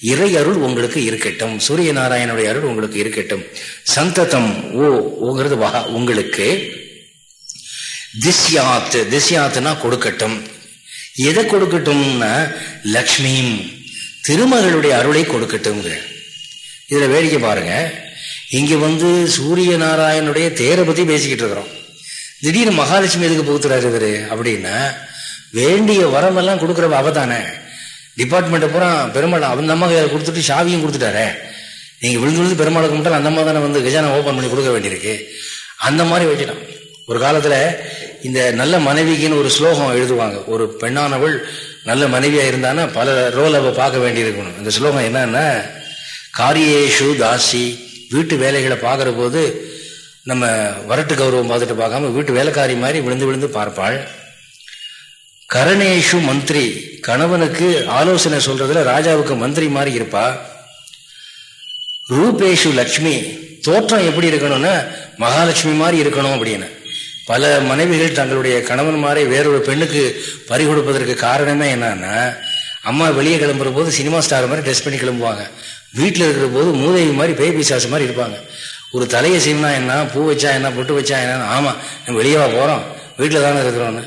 இறை அருள் உங்களுக்கு இருக்கட்டும். சூரிய நாராயணனுடைய அருள் உங்களுக்கு இருக்கட்டும். சந்ததம் ஓ ஓங்கிறது வகா உங்களுக்கு. திஸ்யாத் திஸ்யாத்னா கொடுக்கட்டும். எதை கொடுக்கட்டும்னா லக்ஷ்மியும் திருமகளுடைய அருளை கொடுக்கட்டும் இதுல வேடிக்கை பாருங்க. இங்க வந்து சூரிய நாராயணனுடைய தேரை பத்தி பேசிக்கிட்டு இருக்கிறோம். திடீர்னு மகாலட்சுமி எதுக்கு புகுத்துறாரு இவரு? அப்படின்னா வேண்டிய வரமெல்லாம் கொடுக்குறவ அவதானே டிபார்ட்மெண்ட்டை பூரா பெருமாள் அந்த அம்மா கையில் கொடுத்துட்டு சாவியும் கொடுத்துட்டாரே. நீங்கள் விழுந்து விழுந்து பெருமாளை கும்பிட்டால் அந்த அம்மா தானே வந்து கஜானா ஓப்பன் பண்ணி கொடுக்க வேண்டியிருக்கு. அந்த மாதிரி வச்சுட்டான் ஒரு காலத்தில் இந்த நல்ல மனைவிக்குன்னு ஒரு ஸ்லோகம் எழுதுவாங்க. ஒரு பெண்ணானவள் நல்ல மனைவியாக இருந்தான்னா பல ரோல் அவ பார்க்க வேண்டியிருக்கணும். இந்த ஸ்லோகம் என்னன்னா காரியேஷு தாசி. வீட்டு வேலைகளை பார்க்குற போது நம்ம வரட்டு கௌரவம் பார்த்துட்டு பார்க்காம வீட்டு வேலைக்காரி மாதிரி விழுந்து விழுந்து பார்ப்பாள். கரணேஷு மந்திரி. கணவனுக்கு ஆலோசனை சொல்றதுல ராஜாவுக்கு மந்திரி மாதிரி இருப்பா? ரூபேஷு லக்ஷ்மி தோற்றம் எப்படி இருக்கணும்னா மகாலட்சுமி மாதிரி இருக்கணும் அப்படின்னு. பல மனைவிகள் தங்களுடைய கணவன் மாதிரி வேறொரு பெண்ணுக்கு பறி கொடுப்பதற்கு காரணமே என்னன்னா அம்மா வெளியே கிளம்புற போது சினிமா ஸ்டார் மாதிரி ட்ரெஸ் பண்ணி கிளம்புவாங்க. வீட்டில் இருக்கிற போது மூதேவி மாதிரி பேய் பிசாசு மாதிரி இருப்பாங்க. ஒரு தலையை செய்யணும்னா என்ன பூ வச்சா என்ன பொட்டு வச்சா என்ன? ஆமாம் நம்ம போகிறோம் வீட்டில் தானே இருக்கிறோன்னு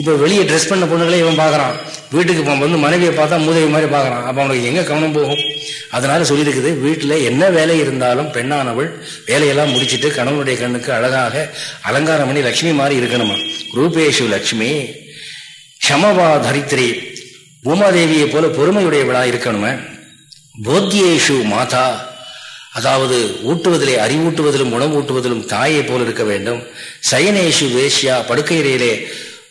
இப்போ வெளியே ட்ரெஸ் பண்ண பொண்ணுகளே இவன் பார்க்குறான் வீட்டுக்கு வந்து மனைவியை பார்த்தா மூதவி மாதிரி பார்க்குறான் அப்போ அவனுக்கு எங்கே கவனம் போகும்? அதனால சொல்லியிருக்குது வீட்டில் என்ன வேலை இருந்தாலும் பெண்ணானவள் வேலையெல்லாம் முடிச்சுட்டு கணவனுடைய கண்ணுக்கு அழகாக அலங்காரம் பண்ணி லட்சுமி மாதிரி இருக்கணுமா? ரூபேஷு லட்சுமி க்ஷமவா தரித்திரி பூமாதேவியை போல பொறுமையுடையவளா இருக்கணுமே? போத்தியேஷு மாதா அதாவது ஊட்டுவதிலே அறிவூட்டுவதிலும் உணவூட்டுவதிலும் தாயை போல் இருக்க வேண்டும். சயனேஷு வேஷ்யா படுக்கையிலே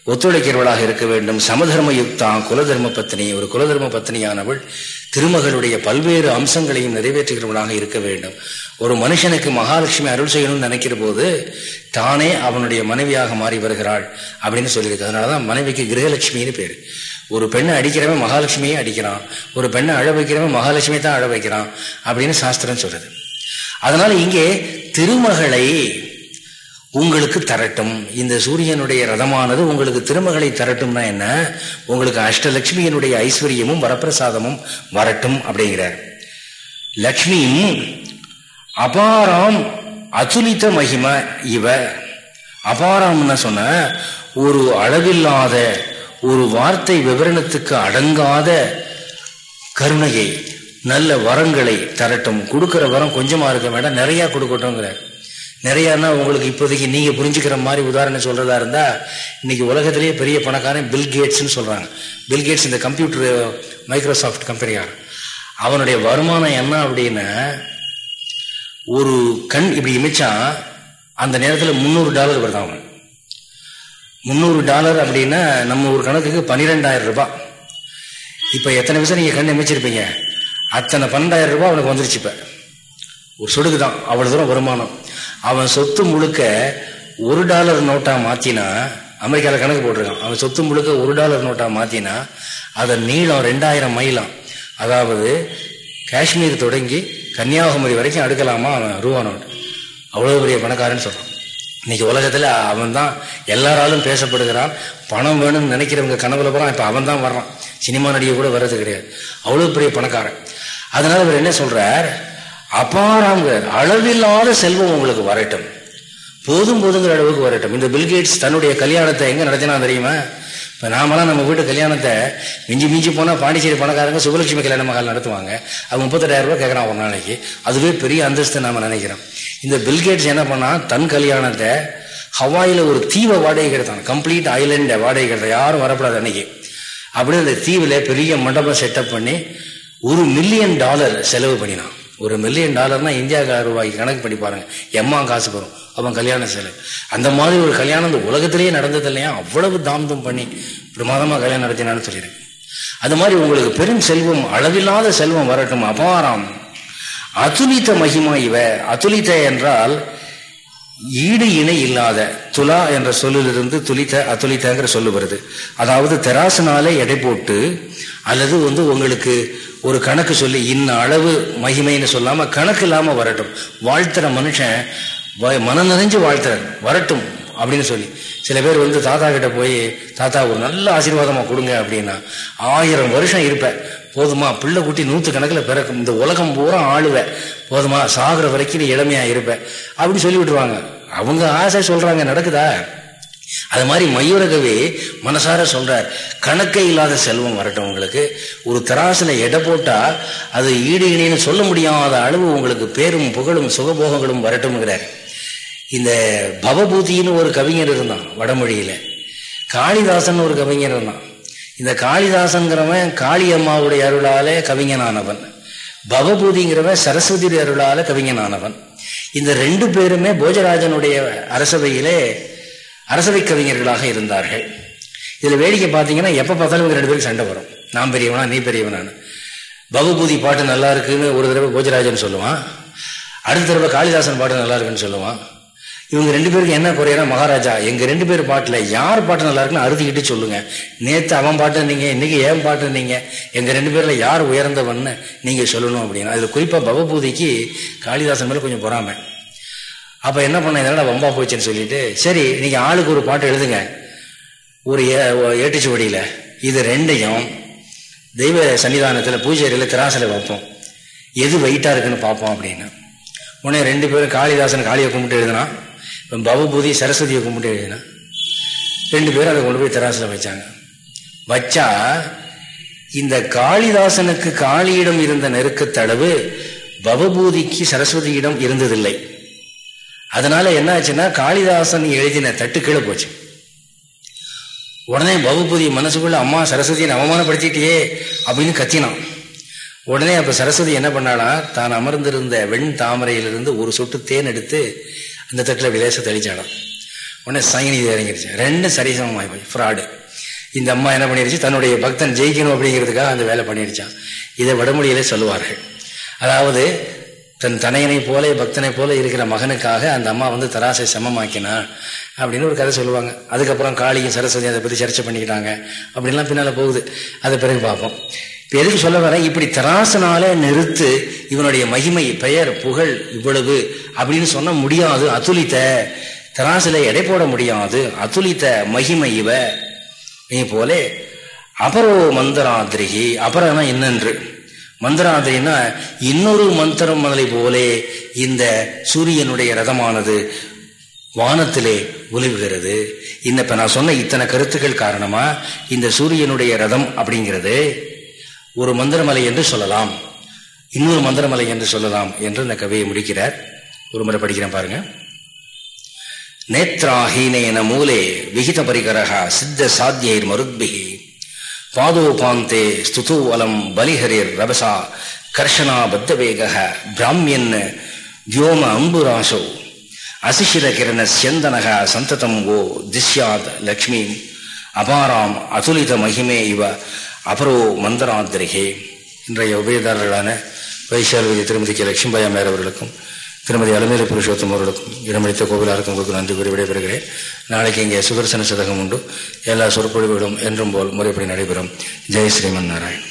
ஒத்துழைக்கிறவளாக இருக்க வேண்டும். சமதர்ம யுக்தா குலதர்ம பத்தினி ஒரு குலதர்ம பத்தினியானவள் திருமகளுடைய பல்வேறு அம்சங்களையும் நிறைவேற்றுகிறவளாக இருக்க வேண்டும். ஒரு மனுஷனுக்கு மகாலட்சுமி அருள் செய்யணும்னு நினைக்கிற போது தானே அவனுடைய மனைவியாக மாறி வருகிறாள் அப்படின்னு சொல்லியிருக்கு. அதனாலதான் மனைவிக்கு கிரகலட்சுமின்னு பேரு. ஒரு பெண்ணை அடிக்கிறவன் மகாலட்சுமியே அடிக்கிறான். ஒரு பெண்ணை அழ வைக்கிறவன் மகாலட்சுமி தான் அழ வைக்கிறான் அப்படின்னு சாஸ்திரம் சொல்றது. அதனால இங்கே திருமகளை உங்களுக்கு தரட்டும். இந்த சூரியனுடைய ரதமானது உங்களுக்கு திருமகளை தரட்டும்னா என்ன? உங்களுக்கு அஷ்டலட்சுமியினுடைய ஐஸ்வர்யமும் வரப்பிரசாதமும் வரட்டும் அப்படிங்கிறார். லக்ஷ்மியும் அபாரம் அதுலித்த மகிமை இவ. அபாரம்னு சொன்ன ஒரு அளவில்லாத ஒரு வார்த்தை விவரணத்துக்கு அடங்காத கருணையை நல்ல வரங்களை தரட்டும். கொடுக்கிற வரம் கொஞ்சமா இருக்க வேண்டாம் நிறைய கொடுக்கட்டும்ங்கிறார். நிறையானா உங்களுக்கு இப்போதைக்கு நீங்கள் புரிஞ்சுக்கிற மாதிரி உதாரணம் சொல்கிறதா இருந்தால் இன்றைக்கி உலகத்திலேயே பெரிய பணக்காரன் பில் கேட்ஸ்ன்னு சொல்றாங்க. பில் கேட்ஸ் இந்த கம்ப்யூட்டர் மைக்ரோசாஃப்ட் கம்பெனியார் அவனுடைய வருமானம் என்ன அப்படின்னா ஒரு கண் இப்படி இமைச்சான் அந்த நேரத்தில் முந்நூறு டாலர் வருதான் அவன் முந்நூறு டாலர் அப்படின்னா நம்ம ஒரு கணக்குக்கு பன்னிரெண்டாயிரம் ரூபாய். இப்போ எத்தனை விஷயம் நீங்கள் கண் அமைச்சிருப்பீங்க அத்தனை பன்னெண்டாயிரம் ரூபாய் அவனுக்கு வந்துருச்சு இப்போ. ஒரு சொடுக்கு தான் அவ்வளோ தூரம் வருமானம். அவன் சொத்து முழுக்க ஒரு டாலர் நோட்டா மாத்தினா அமெரிக்காவில் கணக்கு போட்டிருக்கான். அவன் சொத்து முழுக்க ஒரு டாலர் நோட்டா மாத்தினா அதன் நீளம் ரெண்டாயிரம் மைலாம் அதாவது காஷ்மீர் தொடங்கி கன்னியாகுமரி வரைக்கும் அடுக்கலாமா அவன் ரூபா நோட் அவ்வளோ பெரிய பணக்காரன்னு சொல்றான். இன்னைக்கு உலகத்துல அவன் தான் எல்லாராலும் பேசப்படுகிறான். பணம் வேணும்னு நினைக்கிறவங்க கனவுல போறான். இப்ப அவன் தான் வர்றான். சினிமா நடிகை கூட வர்றது கிடையாது. அவ்வளவு பெரிய பணக்காரன். அதனால அவர் என்ன சொல்றார்? அபாராங்கிறார் அளவில்லாத செல்வம் உங்களுக்கு வரட்டும். போதும் போதுங்கிற அளவுக்கு வரட்டும். இந்த பில்கேட்ஸ் தன்னுடைய கல்யாணத்தை எங்கே நடத்தினா தெரியுமா? இப்போ நாமெல்லாம் நம்ம வீட்டு கல்யாணத்தை மிஞ்சி மிஞ்சி போனால் பாண்டிச்சேரி பணக்காரங்க சுபலட்சுமி கல்யாண மகள் நடத்துவாங்க. அவங்க முப்பத்தெட்டாயிரம் ரூபாய் கேட்குறான் ஒரு நாளைக்கு. அதுவே பெரிய அந்தஸ்து நாம் நினைக்கிறோம். இந்த பில்கேட்ஸ் என்ன பண்ணால் தன் கல்யாணத்தை ஹவாயில் ஒரு தீவை வாடகை கிடைத்தான். கம்ப்ளீட் ஐலண்டை வாடகை கிடைத்தான் யாரும் வரப்படாது அன்னைக்கு. அப்படியே அந்த தீவில் பெரிய மண்டபம் செட்டப் பண்ணி ஒரு மில்லியன் டாலர் செலவு பண்ணினான். ஒரு மில்லியன் டாலர்னா இந்தியா ரூபாய்க்கு கணக்கு பண்ணி பாருங்க. எம்மா காசு வரும். அவன் கல்யாண சேலை. அந்த மாதிரி ஒரு கல்யாணம் இந்த உலகத்திலேயே நடந்தது இல்லையா? அவ்வளவு தாமதம் பண்ணி பிரமாதமா கல்யாணம் நடத்தினான்னு சொல்லியிருக்கேன் அது மாதிரி உங்களுக்கு பெரும் செல்வம் அளவில்லாத செல்வம் வரட்டும். அபாரம். அதுலித்த மகிமா இவ. அதுலித்த என்றால் ஈடு இணை இல்லாத துலா என்ற சொல்லிலிருந்து துளித்த அத்துளித்தங்கிற சொல்லு வருது. அதாவது தெராசுனாலே எடை போட்டு அல்லது வந்து உங்களுக்கு ஒரு கணக்கு சொல்லி இன்ன அளவு மகிமைன்னு சொல்லாம கணக்கு இல்லாம வரட்டும். வாழ்த்துற மனுஷன் மனம் நிறைஞ்சு வாழ்த்துறாரு வரட்டும் அப்படின்னு சொல்லி. சில பேர் வந்து தாத்தா கிட்ட போய் தாத்தா ஒரு நல்ல ஆசீர்வாதமா கொடுங்க அப்படின்னா ஆயிரம் வருஷம் இருப்பேன் போதுமா? பிள்ளை குட்டி நூற்று கணக்கில் பிறக்கும் இந்த உலகம் பூரா ஆளுவேன் போதுமா? சாகுற வரைக்கும் நீ இளமையா இருப்ப. அப்படி சொல்லி விட்டுருவாங்க அவங்க ஆசை சொல்றாங்க நடக்குதா? அது மாதிரி மயூரகவி மனசார சொல்றார் கணக்கே இல்லாத செல்வம் வரட்டும் உங்களுக்கு. ஒரு தராசில் எடை போட்டா அது ஈடு இணைன்னு சொல்ல முடியாத அளவு உங்களுக்கு பேரும் புகழும் சுகபோகங்களும் வரட்டும்ங்கிறார். இந்த பவபூதின்னு ஒரு கவிஞர் இருந்தான் வடமொழியில. காளிதாசன் ஒரு கவிஞர் இருந்தான். இந்த காளிதாசன்கிறவன் காளி அம்மாவுடைய அருளாலே கவிஞனானவன். பவபூதிங்கிறவன் சரஸ்வதி அருளால கவிஞனானவன். இந்த ரெண்டு பேருமே போஜராஜனுடைய அரசவையிலே அரசவை கவிஞர்களாக இருந்தார்கள். இதில் வேடிக்கை பார்த்தீங்கன்னா எப்போ பார்த்தாலும் இவங்க ரெண்டு பேருக்கு சண்டை வரும். நான் பெரியவனா நீ பெரியவனான்னு. பகுபூதி பாட்டு நல்லா இருக்குன்னு ஒரு தடவை போஜராஜன் சொல்லுவான். அடுத்த தடவை காளிதாசன் பாட்டு நல்லா இருக்குன்னு சொல்லுவான். இவங்க ரெண்டு பேருக்கு என்ன குறையனா மகாராஜா எங்க ரெண்டு பேர் பாட்டுல யார் பாட்டு நல்லா இருக்குன்னு அறுதிக்கிட்டு சொல்லுங்க. நேத்து அவன் பாட்டு நீங்க இன்னைக்கு ஏன் பாட்டு நீங்க எங்க ரெண்டு பேர்ல யார் உயர்ந்தவன்னு நீங்க சொல்லணும் அப்படின்னா அதுல குறிப்பா பவபூதிக்கு காளிதாசன் மேல கொஞ்சம் பொறாம. அப்ப என்ன பண்ண இதனால வம்பா போச்சுன்னு சொல்லிட்டு சரி நீங்க ஆளுக்கு ஒரு பாட்டு எழுதுங்க. ஒரு ஏட்டுச்சுவடியில இது ரெண்டையும் தெய்வ சன்னிதானத்துல பூஜைகளில் திராசில வைப்போம். எது வெயிட்டா இருக்குன்னு பார்ப்போம் அப்படின்னு. உடனே ரெண்டு பேரும் காளிதாசன் காளியை கும்பிட்டு எழுதுனா பவபூதி சரஸ்வதியை கும்பிட்டு எழுதினா ரெண்டு பேரும் அதை கொண்டு போய் தராசில் வச்சாங்க. வச்சா இந்த காளிதாசனுக்கு காளியிடம் இருந்த நெருக்கத்தளவு பவபூதிக்கு சரஸ்வதியிடம் இருந்ததில்லை. அதனால என்ன ஆச்சுன்னா காளிதாசன் எழுதின தட்டு கீழே போச்சு. உடனே பவபூதி மனசுக்குள்ள அம்மா சரஸ்வதியை அவமானப்படுத்திட்டியே அப்படின்னு கத்தினான். உடனே அப்ப சரஸ்வதி என்ன பண்ணாளா தான் அமர்ந்திருந்த வெண் தாமரையிலிருந்து ஒரு சொட்டு தேன் எடுத்து இந்த தட்டில் விலேச தெளிச்சாலாம் உடனே சைனி இறங்கிருச்சு. ரெண்டும் சரிசமமாய் போய் ஃப்ராடு இந்த அம்மா என்ன பண்ணிருச்சு? தன்னுடைய பக்தன் ஜெயிக்கணும் அப்படிங்கிறதுக்காக அந்த வேலை பண்ணிருச்சான். இதை வடமொழியிலே சொல்லுவார்கள். அதாவது தன் தனையனை போல பக்தனை போல இருக்கிற மகனுக்காக அந்த அம்மா வந்து தராசை சமமாக்கினா அப்படின்னு ஒரு கதை சொல்லுவாங்க. அதுக்கப்புறம் காளியும் சரஸ்வதி அதை பற்றி சர்ச்சை பண்ணிக்கிட்டாங்க. அப்படின்லாம் பின்னால் போகுது. அதை பிறகு பார்ப்போம். இப்போ எதுக்கு சொல்ல வர? இப்படி தராசனால நிறுத்து இவனுடைய மகிமை பெயர் புகழ் இவ்வளவு அப்படின்னு சொன்ன முடியாது அதுலித்த. தராசில எடை போட முடியாது அதுலித்த மகிமை இவ. நீ போலே அபரோ மந்திராதிரிகி அபரனா என்னென்று? மந்திராதிரினா இன்னொரு மந்திரம் மலை போலே இந்த சூரியனுடைய ரதமானது வானத்திலே ஒலிவுகிறது. இந்த இப்ப நான் சொன்ன இத்தனை கருத்துக்கள் காரணமா இந்த சூரியனுடைய ரதம் அப்படிங்கிறது. ஒரு மந்திரமலை என்று சொல்லலாம். இன்னொரு மந்திரமலை என்று சொல்லலாம் என்று இந்த கவியை முடிக்கிறார். ஒரு முறை படிக்கிறேன் பாருங்க. நேத்ராஹீனேன மூலே விகித பரிகரகா சித்த சாத்தியர் மருத்பிகி பாதோபாந்தே ஸ்துது அலம் பலிஹரிர் ரபசா கர்ஷனா பத்தவேக பிராமியன் வியோம அம்புராசோ. அசிஷிர கிரண சியந்தனக சந்ததம் ஓ திஷ்யாத் லக்ஷ்மி. அபாராம் அதுலித மகிமே இவ அப்புறம் மந்தராந்திரிகே இன்றைய உபயதாரர்களான வைஷால்வதி திருமதி கே. லட்சுமிபாய் அம்மையார் அவர்களுக்கும் திருமதி அலமேலு புருஷோத்தம் அவர்களுக்கும் இடமளித்த கோவிலாருக்கும் உங்களுக்கு நன்றி கூறி விடைபெறுகிறேன். நாளைக்கு இங்கே சுதர்சன சதகம் உண்டு. எல்லா சொற்பொழிவுகளும் என்றும் போல் முறைப்படி நடைபெறும். ஜெய் ஸ்ரீமன் நாராயண்.